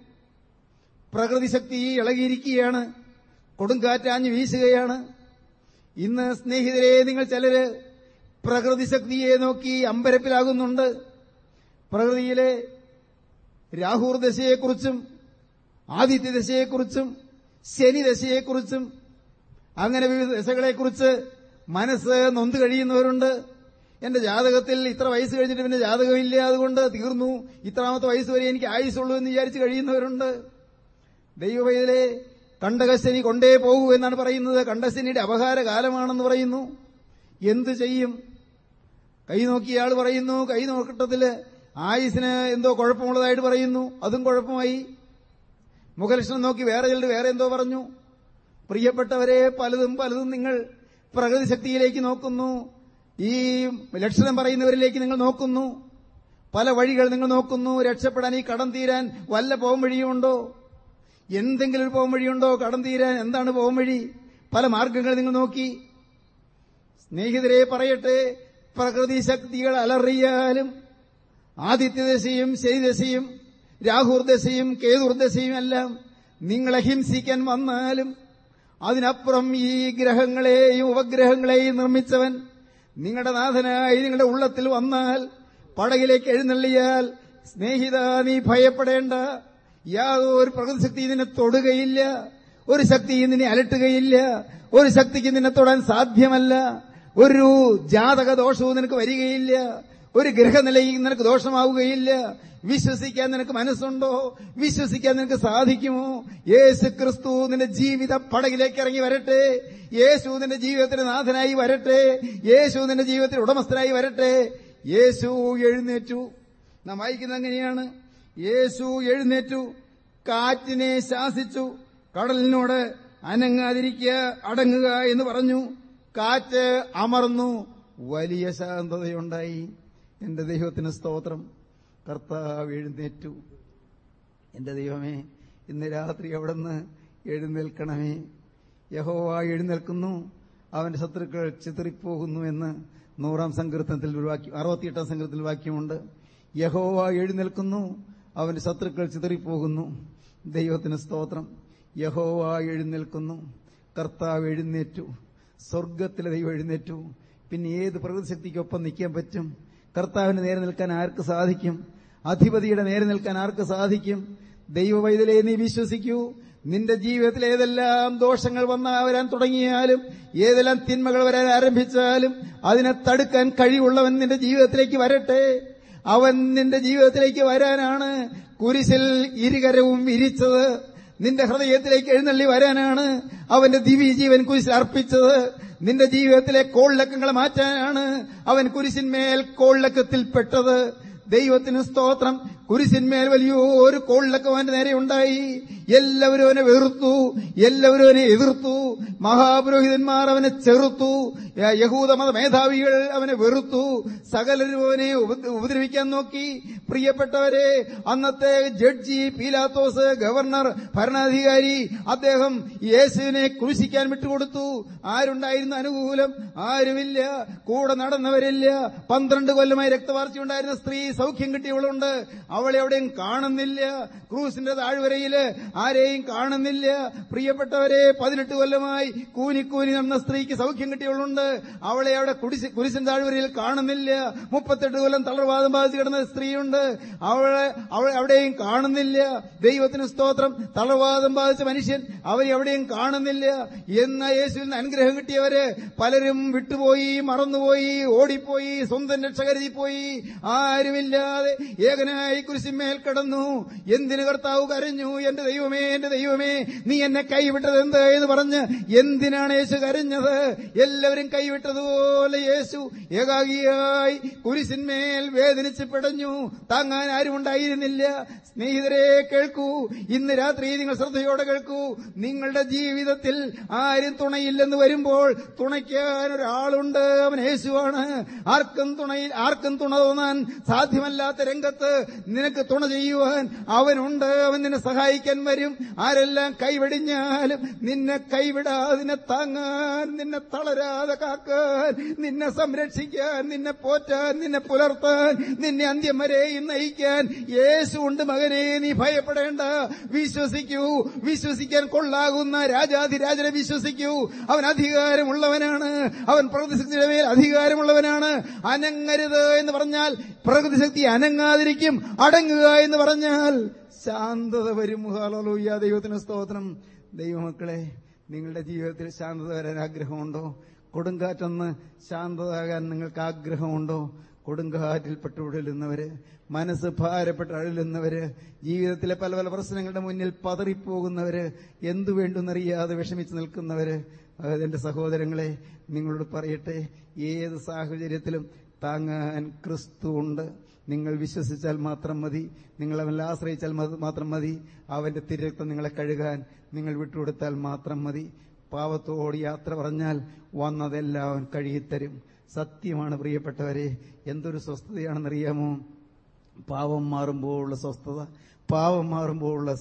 പ്രകൃതി ശക്തി ഇളകിയിരിക്കുകയാണ്. കൊടുങ്കാറ്റാഞ്ഞു വീശുകയാണ്. ഇന്ന് സ്നേഹിതരെ നിങ്ങൾ ചിലര് പ്രകൃതി ശക്തിയെ നോക്കി അമ്പരപ്പിലാകുന്നുണ്ട്. പ്രകൃതിയിലെ രാഹൂർ ആദിത്യ ദശയെക്കുറിച്ചും ശനി ദശയെക്കുറിച്ചും അങ്ങനെ വിവിധ ദശകളെക്കുറിച്ച് മനസ്സ് നൊന്ത് കഴിയുന്നവരുണ്ട്. എന്റെ ജാതകത്തിൽ ഇത്ര വയസ്സ് കഴിഞ്ഞിട്ട് പിന്നെ ജാതകമില്ല അതുകൊണ്ട് തീർന്നു. ഇത്രാമത്തെ വയസ്സ് വരെ എനിക്ക് ആയുസുള്ളൂ എന്ന് വിചാരിച്ച് കഴിയുന്നവരുണ്ട്. ദൈവവൈതലെ കണ്ടകശനി കൊണ്ടേ പോകൂ എന്നാണ് പറയുന്നത്. കണ്ടശനിയുടെ അപഹാര കാലമാണെന്ന് പറയുന്നു. എന്തു ചെയ്യും? കൈ നോക്കിയയാൾ പറയുന്നു. കൈ നോക്കട്ടത്തിൽ ആയുസിന് എന്തോ കുഴപ്പമുള്ളതായിട്ട് പറയുന്നു. അതും കുഴപ്പമായി. മുഖലക്ഷണം നോക്കി വേറെ ചിലർ വേറെ എന്തോ പറഞ്ഞു. പ്രിയപ്പെട്ടവരെ പലതും പലതും നിങ്ങൾ പ്രകൃതി ശക്തിയിലേക്ക് നോക്കുന്നു. ഈ ലക്ഷണം പറയുന്നവരിലേക്ക് നിങ്ങൾ നോക്കുന്നു. പല വഴികൾ നിങ്ങൾ നോക്കുന്നു. രക്ഷപ്പെടാൻ ഈ കടം തീരാൻ വല്ല പോം വഴിയുമുണ്ടോ? എന്തെങ്കിലും ഒരു പോം വഴിയുണ്ടോ? കടം തീരാൻ എന്താണ് പോം വഴി? പല മാർഗങ്ങൾ നിങ്ങൾ നോക്കി. സ്നേഹിതരെ പറയട്ടെ പ്രകൃതി ശക്തികൾ അലറിയാലും ആദിത്യദശയും ശനിദശയും രാഹുർദശയും കേതുർദശയും എല്ലാം നിങ്ങളെ ഹിംസിക്കാൻ വന്നാലും അതിനപ്പുറം ഈ ഗ്രഹങ്ങളെയും ഉപഗ്രഹങ്ങളെയും നിർമ്മിച്ചവൻ നിങ്ങളുടെ നാഥനായി നിങ്ങളുടെ ഉള്ളത്തിൽ വന്നാൽ പടകിലേക്ക് എഴുന്നള്ളിയാൽ സ്നേഹിത നീ ഭയപ്പെടേണ്ട. യാതൊരു പ്രകൃതി ശക്തി നിന്നെ തൊടുകയില്ല. ഒരു ശക്തി നിന്നെ അലട്ടുകയില്ല. ഒരു ശക്തിക്ക് നിന്നെ തൊടാൻ സാധ്യമല്ല. ഒരു ജാതക ദോഷവും നിനക്ക് വരികയില്ല. ഒരു ഗ്രഹനിലയിൽ നിനക്ക് ദോഷമാവുകയില്ല. വിശ്വസിക്കാൻ നിനക്ക് മനസ്സുണ്ടോ? വിശ്വസിക്കാൻ നിനക്ക് സാധിക്കുമോ? യേശു ക്രിസ്തു നിന്റെ ജീവിത പടകിലേക്ക് ഇറങ്ങി വരട്ടെ. യേശു നിന്റെ ജീവിതത്തിന് നാഥനായി വരട്ടെ. യേശു നിന്റെ ജീവിതത്തിന് ഉടമസ്ഥനായി വരട്ടെ. യേശു എഴുന്നേറ്റു. നാം വായിക്കുന്നത് എങ്ങനെയാണ്? യേശു എഴുന്നേറ്റു. കാറ്റിനെ ശാസിച്ചു. കടലിനോട് അനങ്ങാതിരിക്കുക അടങ്ങുക എന്ന് പറഞ്ഞു. കാറ്റ് അമർന്നു. വലിയ ശാന്തതയുണ്ടായി. എന്റെ ദൈവത്തിന് സ്തോത്രം. കർത്താവ് എഴുന്നേറ്റു. എന്റെ ദൈവമേ ഇന്ന് രാത്രി അവിടുന്ന് എഴുന്നേൽക്കണമേ. യഹോവ എഴുന്നേൽക്കുന്നു. അവന്റെ ശത്രുക്കൾ ചിതറിപ്പോകുന്നു എന്ന് നൂറാം സങ്കീർത്തനത്തിൽ വാക്യം അറുപത്തിയെട്ടാം സങ്കീർത്തനത്തിൽ വാക്യമുണ്ട്. യഹോവ എഴുന്നേൽക്കുന്നു. അവന്റെ ശത്രുക്കൾ ചിതറിപ്പോകുന്നു. ദൈവത്തിന് സ്തോത്രം. യഹോവ എഴുന്നേൽക്കുന്നു. കർത്താവ് എഴുന്നേറ്റു. സ്വർഗത്തിലെ ദൈവം എഴുന്നേറ്റു. പിന്നെ ഏത് പ്രകൃതിശക്തിക്കൊപ്പം നിൽക്കാൻ പറ്റും? കർത്താവിന് നേരെ നിൽക്കാൻ ആർക്ക് സാധിക്കും? അധിപതിയുടെ നേരെ നിൽക്കാൻ ആർക്ക് സാധിക്കും? ദൈവവൈതലെ നീ വിശ്വസിക്കൂ. നിന്റെ ജീവിതത്തിൽ ഏതെല്ലാം ദോഷങ്ങൾ വന്ന വരാൻ തുടങ്ങിയാലും ഏതെല്ലാം തിന്മകൾ വരാൻ ആരംഭിച്ചാലും അതിനെ തടുക്കാൻ കഴിവുള്ളവൻ നിന്റെ ജീവിതത്തിലേക്ക് വരട്ടെ. അവൻ നിന്റെ ജീവിതത്തിലേക്ക് വരാനാണ് കുരിശിൽ ഇരുകരവും വിരിച്ചത് നിന്റെ ഹൃദയത്തിലേക്ക് എഴുന്നള്ളി വരാനാണ് അവന്റെ ദിവ്യ ജീവൻ കുരിശിൽ അർപ്പിച്ചത്. നിന്റെ ജീവിതത്തിലെ കോളിളക്കങ്ങളെ മാറ്റാനാണ് അവൻ കുരിശിന്മേൽ കോളിളക്കത്തിൽപ്പെട്ടത് ദൈവത്തിന് സ്തോത്രം. കുരിശിന്മേൽ വലിയൊരു കോളിലൊക്കെ അവന്റെ നേരെ ഉണ്ടായി. എല്ലാവരും അവനെ വെറുത്തു. എല്ലാവരും അവനെ എതിർത്തു. മഹാപുരോഹിതന്മാർ അവനെ ചെറുത്തു. യഹൂദമത മേധാവികൾ അവനെ വെറുത്തു. സകലരും അവനെ ഉപ- ഉപദ്രവിക്കാൻ നോക്കി. പ്രിയപ്പെട്ടവരെ അന്നത്തെ ജഡ്ജി പീലാത്തോസ് ഗവർണർ ഭരണാധികാരി അദ്ദേഹം യേശുവിനെ ക്രൂശിക്കാൻ വിട്ടുകൊടുത്തു. ആരുണ്ടായിരുന്നു അനുകൂലം? ആരുമില്ല. കൂടെ നടന്നവരില്ല. പന്ത്രണ്ട് കൊല്ലമായി രക്തവാർച്ചയുണ്ടായിരുന്ന സ്ത്രീ സൗഖ്യം കിട്ടിയവളുണ്ട്. അവളെ എവിടെയും കാണുന്നില്ല. ക്രൂസിന്റെ താഴ്വരയിൽ ആരെയും കാണുന്നില്ല. പ്രിയപ്പെട്ടവരെ പതിനെട്ട് കൊല്ലമായി കൂനിക്കൂനി കൂനി നടന്ന സ്ത്രീക്ക് സൗഖ്യം കിട്ടിയവളുണ്ട്. അവളെ അവിടെ കുരിശിന്റെ താഴ്വരയിൽ കാണുന്നില്ല. മുപ്പത്തെട്ട് കൊല്ലം തളർവാദം ബാധിച്ച് കിടന്ന സ്ത്രീയുണ്ട്. അവളെ അവൾ എവിടെയും കാണുന്നില്ല. ദൈവത്തിന് സ്തോത്രം. തളർവാദം ബാധിച്ച മനുഷ്യൻ അവരെവിടെയും കാണുന്നില്ല. എന്ന യേശുവിൽ നിന്ന് അനുഗ്രഹം കിട്ടിയവര് പലരും വിട്ടുപോയി മറന്നുപോയി ഓടിപ്പോയി സ്വന്തം രക്ഷകരുതി പോയി കരുതിപ്പോയി ആരുമില്ലാതെ ഏകനായി കുരിശിന്മേൽ കിടന്നു. എന്തിന് കർത്താവ് കരഞ്ഞു? എന്റെ ദൈവമേ എന്റെ ദൈവമേ നീ എന്നെ കൈവിട്ടത് എന്ത് എന്ന് പറഞ്ഞ് എന്തിനാണ് യേശു കരഞ്ഞത്? എല്ലാവരും കൈവിട്ടതുപോലെ യേശു ഏകാഗിയായി കുരിശിന്മേൽ വേദനിച്ച് പിടഞ്ഞു. താങ്ങാൻ ആരും ഉണ്ടായിരുന്നില്ല. സ്നേഹിതരെ കേൾക്കൂ. ഇന്ന് രാത്രി നിങ്ങൾ ശ്രദ്ധയോടെ കേൾക്കൂ. നിങ്ങളുടെ ജീവിതത്തിൽ ആരും തുണയില്ലെന്ന് വരുമ്പോൾ തുണയ്ക്കാൻ ഒരാളുണ്ട്. അവൻ യേശുവാണ്. ആർക്കും തുണയിൽ ആർക്കും തുണ തോന്നാൻ സാധ്യമല്ലാത്ത രംഗത്ത് നിനക്ക് തുണ ചെയ്യുവാൻ അവനുണ്ട് അവൻ നിന്നെ സഹായിക്കാൻ വരും. ആരെല്ലാം കൈവെടിഞ്ഞാലും നിന്നെ കൈവിടാതെ നിന്നെ താങ്ങാൻ നിന്നെ തളരാതെ കാക്കാൻ നിന്നെ സംരക്ഷിക്കാൻ നിന്നെ പോറ്റാൻ നിന്നെ പുലർത്താൻ നിന്നെ അന്ത്യം വരെയും നയിക്കാൻ യേശു ഉണ്ട് മകനെ. നീ ഭയപ്പെടേണ്ട. വിശ്വസിക്കൂ. വിശ്വസിക്കാൻ കൊള്ളാകുന്ന രാജാധിരാജനെ വിശ്വസിക്കൂ. അവൻ അധികാരമുള്ളവനാണ്. അവൻ പ്രകൃതി മേൽ അധികാരമുള്ളവനാണ്. അനങ്ങരുത് എന്ന് പറഞ്ഞാൽ പ്രകൃതിശക്തി അനങ്ങാതിരിക്കും അടങ്ങുക എന്ന് പറഞ്ഞാൽ ശാന്തത വരും. ഹാലൂയ്യ ദൈവത്തിന് സ്തോത്രം. ദൈവമക്കളെ നിങ്ങളുടെ ജീവിതത്തിൽ ശാന്തത വരാൻ ആഗ്രഹമുണ്ടോ? കൊടുങ്കാറ്റൊന്ന് ശാന്തതാകാൻ നിങ്ങൾക്ക് ആഗ്രഹമുണ്ടോ? കൊടുങ്കാറ്റിൽ പെട്ടുവിടലുന്നവര് മനസ്സ് ഭാരപ്പെട്ട് അഴലുന്നവര് ജീവിതത്തിലെ പല പല പ്രശ്നങ്ങളുടെ മുന്നിൽ പതറിപ്പോകുന്നവര് എന്തു വേണ്ടെന്നറിയാതെ വിഷമിച്ച് നിൽക്കുന്നവര് എന്റെ സഹോദരങ്ങളെ നിങ്ങളോട് പറയട്ടെ ഏത് സാഹചര്യത്തിലും താങ്ങാൻ ക്രിസ്തു ഉണ്ട്. നിങ്ങൾ വിശ്വസിച്ചാൽ മാത്രം മതി. നിങ്ങൾ അവനിൽ ആശ്രയിച്ചാൽ മാത്രം മതി. അവന്റെ തിരക്തം നിങ്ങളെ കഴുകാൻ നിങ്ങൾ വിട്ടുകൊടുത്താൽ മാത്രം മതി. പാവത്തോട് യാത്ര പറഞ്ഞാൽ വന്നതെല്ലാം അവൻ കഴുകിത്തരും. സത്യമാണ് പ്രിയപ്പെട്ടവരെ. എന്തൊരു സ്വസ്ഥതയാണെന്നറിയാമോ? പാവം മാറുമ്പോഴുള്ള സ്വസ്ഥത പാവം മാറുമ്പോഴുള്ള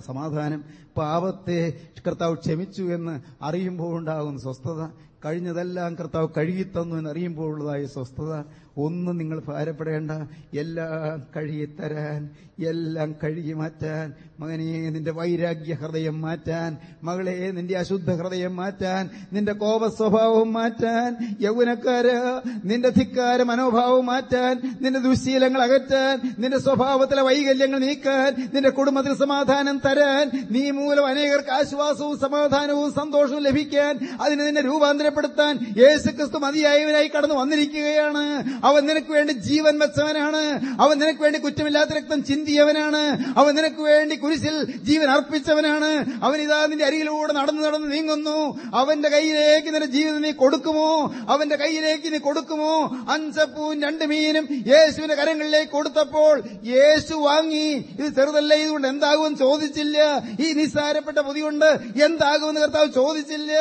സമാധാനം പാവത്തെ കർത്താവ് ക്ഷമിച്ചു എന്ന് അറിയുമ്പോഴുണ്ടാകുന്ന സ്വസ്ഥത കഴിഞ്ഞതെല്ലാം കർത്താവ് കഴുകിത്തന്നു എന്ന് അറിയുമ്പോഴുള്ളതായ സ്വസ്ഥത ഒന്നും നിങ്ങൾ ഭാരപ്പെടേണ്ട. എല്ലാം കഴുകിത്തരാൻ എല്ലാം കഴുകി മാറ്റാൻ. മകനെ നിന്റെ വൈരാഗ്യ ഹൃദയം മാറ്റാൻ. മകളെ നിന്റെ അശുദ്ധ ഹൃദയം മാറ്റാൻ. നിന്റെ കോപ സ്വഭാവം മാറ്റാൻ. യൗവനക്കാര് നിന്റെ ധിക്കാര മനോഭാവം മാറ്റാൻ. നിന്റെ ദുശീലങ്ങൾ അകറ്റാൻ. നിന്റെ സ്വഭാവത്തിലെ വൈകല്യങ്ങൾ നീക്കാൻ. നിന്റെ കുടുംബത്തിൽ സമാധാനം തരാൻ. നീ മൂലം അനേകർക്ക് ആശ്വാസവും സമാധാനവും സന്തോഷവും ലഭിക്കാൻ. അതിനെ നിന്നെ രൂപാന്തരപ്പെടുത്താൻ യേശുക്രിസ്തു മതിയായവനായി കടന്നു വന്നിരിക്കുകയാണ്. അവൻ നിനക്ക് വേണ്ടി ജീവൻ വെച്ചവനാണ്. അവൻ നിനക്ക് വേണ്ടി കുറ്റമില്ലാത്ത രക്തം ചിന്തിയവനാണ്. അവൻ നിനക്ക് വേണ്ടി കുരിശിൽ ജീവൻ അർപ്പിച്ചവനാണ്. അവൻ ഇതാ നിന്റെ അരികിലൂടെ നടന്നു നടന്ന് നീങ്ങുന്നു. അവന്റെ കയ്യിലേക്ക് നിന്റെ ജീവിതം നീ കൊടുക്കുമോ? അവന്റെ കയ്യിലേക്ക് നീ കൊടുക്കുമോ? അഞ്ചപ്പൂവും രണ്ട് മീനും യേശുവിന്റെ കരങ്ങളിലേക്ക് കൊടുത്തപ്പോൾ യേശു വാങ്ങി. ഇത് ചെറുതല്ല? ഇതുകൊണ്ട് എന്താകുമെന്ന് ചോദിച്ചില്ല. ഈ നിസ്സാരപ്പെട്ട പൊതി കൊണ്ട് എന്താകുമെന്ന് കർത്താവ് ചോദിച്ചില്ല.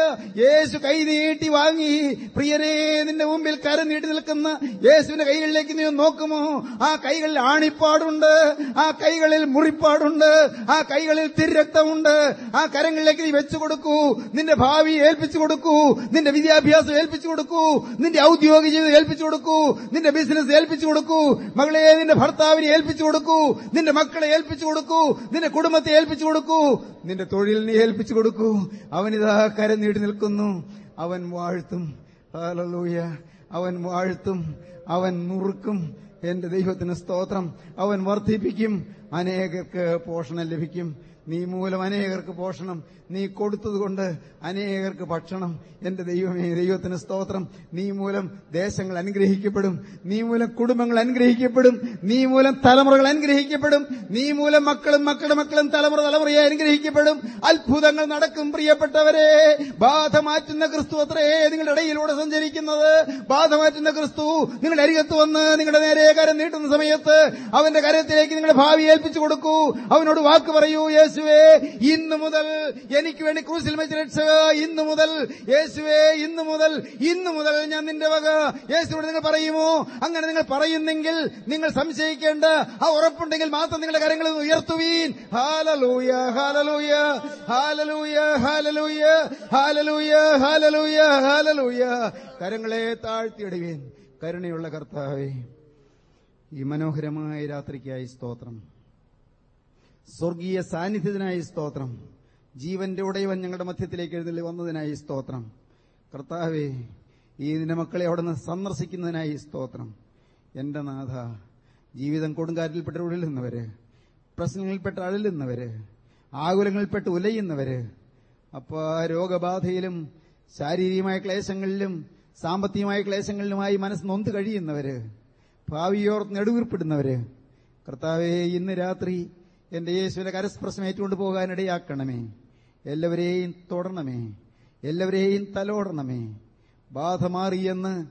യേശു കൈ നീട്ടി വാങ്ങി. പ്രിയനെ നിന്റെ മുമ്പിൽ കരം നീട്ടി നിൽക്കുന്ന യേശുവിന്റെ കൈകളിലേക്ക് നീ നോക്കുമോ? ആ കൈകളിൽ ആണിപ്പാടുണ്ട് ആ കൈകളിൽ മുറിപ്പാടുണ്ട് ആ കൈകളിൽ തിരക്തമുണ്ട്. ആ കരങ്ങളിലേക്ക് നീ വെച്ചു കൊടുക്കൂ നിന്റെ ഭാവി ഏൽപ്പിച്ചു കൊടുക്കൂ നിന്റെ വിദ്യാഭ്യാസം ഏൽപ്പിച്ചു കൊടുക്കൂ നിന്റെ ഔദ്യോഗിക ജീവിതം ഏൽപ്പിച്ചു കൊടുക്കൂ നിന്റെ ബിസിനസ് ഏൽപ്പിച്ചു കൊടുക്കൂ മകളെ നിന്റെ ഭർത്താവിനെ ഏൽപ്പിച്ചു കൊടുക്കൂ നിന്റെ മക്കളെ ഏൽപ്പിച്ചു കൊടുക്കൂ നിന്റെ കുടുംബത്തെ ഏൽപ്പിച്ചു കൊടുക്കൂ. നിന്റെ തൊഴിലിനെ ഏൽപ്പിച്ചു കൊടുക്കൂ. അവനിതാ കരം നീട്ടി നിൽക്കുന്നു. അവൻ വാഴ്ത്തും. ഹല്ലേലൂയ. അവൻ വാഴ്ത്തും അവൻ നുറുക്കും. എന്റെ ദൈവത്തിന് സ്തോത്രം. അവൻ വർദ്ധിപ്പിക്കും. അനേകർക്ക് പോഷണം ലഭിക്കും. നീ മൂലം അനേകർക്ക് പോഷണം. നീ കൊടുത്തതുകൊണ്ട് അനേകർക്ക് ഭക്ഷണം. എന്റെ ദൈവമേ ദൈവത്തിന് സ്തോത്രം. നീ മൂലം ദേശങ്ങൾ അനുഗ്രഹിക്കപ്പെടും. നീ മൂലം കുടുംബങ്ങൾ അനുഗ്രഹിക്കപ്പെടും. നീ മൂലം തലമുറകൾ അനുഗ്രഹിക്കപ്പെടും. നീ മൂലം മക്കളും മക്കളുടെ മക്കളും തലമുറ തലമുറയെ അനുഗ്രഹിക്കപ്പെടും. അത്ഭുതങ്ങൾ നടക്കും പ്രിയപ്പെട്ടവരെ. ബാധ മാറ്റുന്ന ക്രിസ്തു അത്രേ നിങ്ങളുടെ ഇടയിലൂടെ സഞ്ചരിക്കുന്നത്. ബാധ മാറ്റുന്ന ക്രിസ്തു നിങ്ങളുടെ അരികത്ത് വന്ന് നിങ്ങളുടെ നേരെ കരം നീട്ടുന്ന സമയത്ത് അവന്റെ കരത്തിലേക്ക് നിങ്ങളുടെ ഭാവി ഏൽപ്പിച്ചു കൊടുക്കൂ. അവനോട് വാക്ക് പറയൂ യേശുവേ ഇന്നു മുതൽ എനിക്ക് വേണ്ടി ക്രൂസിൽ മരിച്ച രക്ഷക ഇന്നു മുതൽ യേശുവേ ഇന്നു മുതൽ ഇന്നു മുതൽ ഞാൻ നിന്റെ വക. യേശുവോട് നിങ്ങൾ പറയുമോ? അങ്ങനെ നിങ്ങൾ പറയുന്നെങ്കിൽ നിങ്ങൾ സംശയിക്കേണ്ട. ആ ഉറപ്പുണ്ടെങ്കിൽ മാത്രം നിങ്ങളുടെ കരങ്ങളിൽ നിന്ന് ഉയർത്തുവീൻ. Hallelujah hallelujah hallelujah hallelujah hallelujah hallelujah hallelujah. കരങ്ങളെ താഴ്ത്തിയിടുവീൻ. കരുണയുള്ള കർത്താവേ ഈ മനോഹരമായ രാത്രിക്കായി സ്തോത്രം. സ്വർഗീയ സാന്നിധ്യത്തിനായി സ്തോത്രം. ജീവന്റെ ഉടയവൻ ഞങ്ങളുടെ മധ്യത്തിലേക്ക് എഴുന്നള്ളി വന്നതിനായി സ്തോത്രം. കർത്താവേ ഈ നിന്റെ മക്കളെ അവിടെ നിന്ന് സന്ദർശിക്കുന്നതിനായി സ്തോത്രം. എന്റെ നാഥ ജീവിതം കൊടുങ്കാറ്റിൽപ്പെട്ട് ഉഴലുന്നവര് പ്രശ്നങ്ങളിൽപ്പെട്ട് അഴലുന്നവര് ആകുലങ്ങളിൽപ്പെട്ട് ഉലയുന്നവര് അപ്പ രോഗബാധയിലും ശാരീരികമായ ക്ലേശങ്ങളിലും സാമ്പത്തികമായ ക്ലേശങ്ങളിലുമായി മനസ്സ് നൊന്ത് കഴിയുന്നവര് ഭാവിയോർ നെടുവീർപ്പെടുന്നവര് കർത്താവെ ഇന്ന് രാത്രി എന്റെ യേശുവിന്റെ കരസ്പർശം ഏറ്റുകൊണ്ട് പോകാനിടയാക്കണമേ എല്ലാവരെയും തൊടണമേ. എല്ലാവരെയും തലോടണമേ. ബാധ മാറിയെന്ന്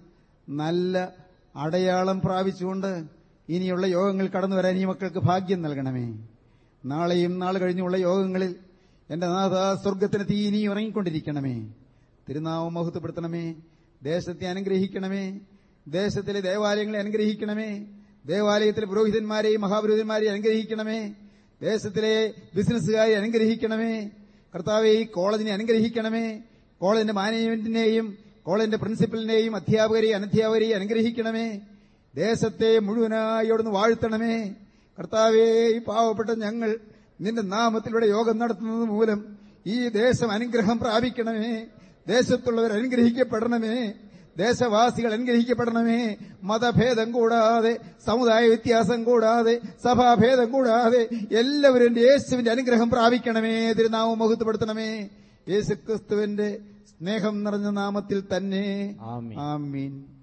നല്ല അടയാളം പ്രാപിച്ചുകൊണ്ട് ഇനിയുള്ള യോഗങ്ങൾ കടന്നു വരാൻ ഈ മക്കൾക്ക് ഭാഗ്യം നൽകണമേ. നാളെയും നാളെ കഴിഞ്ഞുള്ള യോഗങ്ങളിൽ എന്റെ നാഥ സ്വർഗത്തിന് തീ ഇനി ഇറങ്ങിക്കൊണ്ടിരിക്കണമേ. തിരുനാമം മഹത്വപ്പെടുത്തണമേ. ദേശത്തെ അനുഗ്രഹിക്കണമേ. ദേശത്തിലെ ദേവാലയങ്ങളെ അനുഗ്രഹിക്കണമേ. ദേവാലയത്തിലെ പുരോഹിതന്മാരെയും മഹാപുരോഹിതന്മാരെയും അനുഗ്രഹിക്കണമേ. ദേശത്തിലെ ബിസിനസ്സുകാരെ അനുഗ്രഹിക്കണമേ. കർത്താവെ ഈ കോളേജിനെ അനുഗ്രഹിക്കണമേ. കോളേജിന്റെ മാനേജ്മെന്റിനെയും കോളേജിന്റെ പ്രിൻസിപ്പലിനെയും അധ്യാപകരെയും അനധ്യാപകരെയും അനുഗ്രഹിക്കണമേ. ദേശത്തെ മുഴുവനായി അവിടുന്ന് വാഴ്ത്തണമേ. കർത്താവേ ഈ പാവപ്പെട്ട ഞങ്ങൾ നിന്റെ നാമത്തിലൂടെ യോഗം നടത്തുന്നത് മൂലം ഈ ദേശം അനുഗ്രഹം പ്രാപിക്കണമേ. ദേശത്തുള്ളവർ അനുഗ്രഹിക്കപ്പെടണമേ. ദേശവാസികൾ അനുഗ്രഹിക്കപ്പെടണമേ. മതഭേദം കൂടാതെ സമുദായ വ്യത്യാസം കൂടാതെ സഭാഭേദം കൂടാതെ എല്ലാവരും യേശുവിന്റെ അനുഗ്രഹം പ്രാപിക്കണമേ. തിരുനാമം മഹത്വപ്പെടുത്തണമേ. യേശുക്രിസ്തുവിന്റെ സ്നേഹം നിറഞ്ഞ നാമത്തിൽ തന്നെ. ആമീൻ.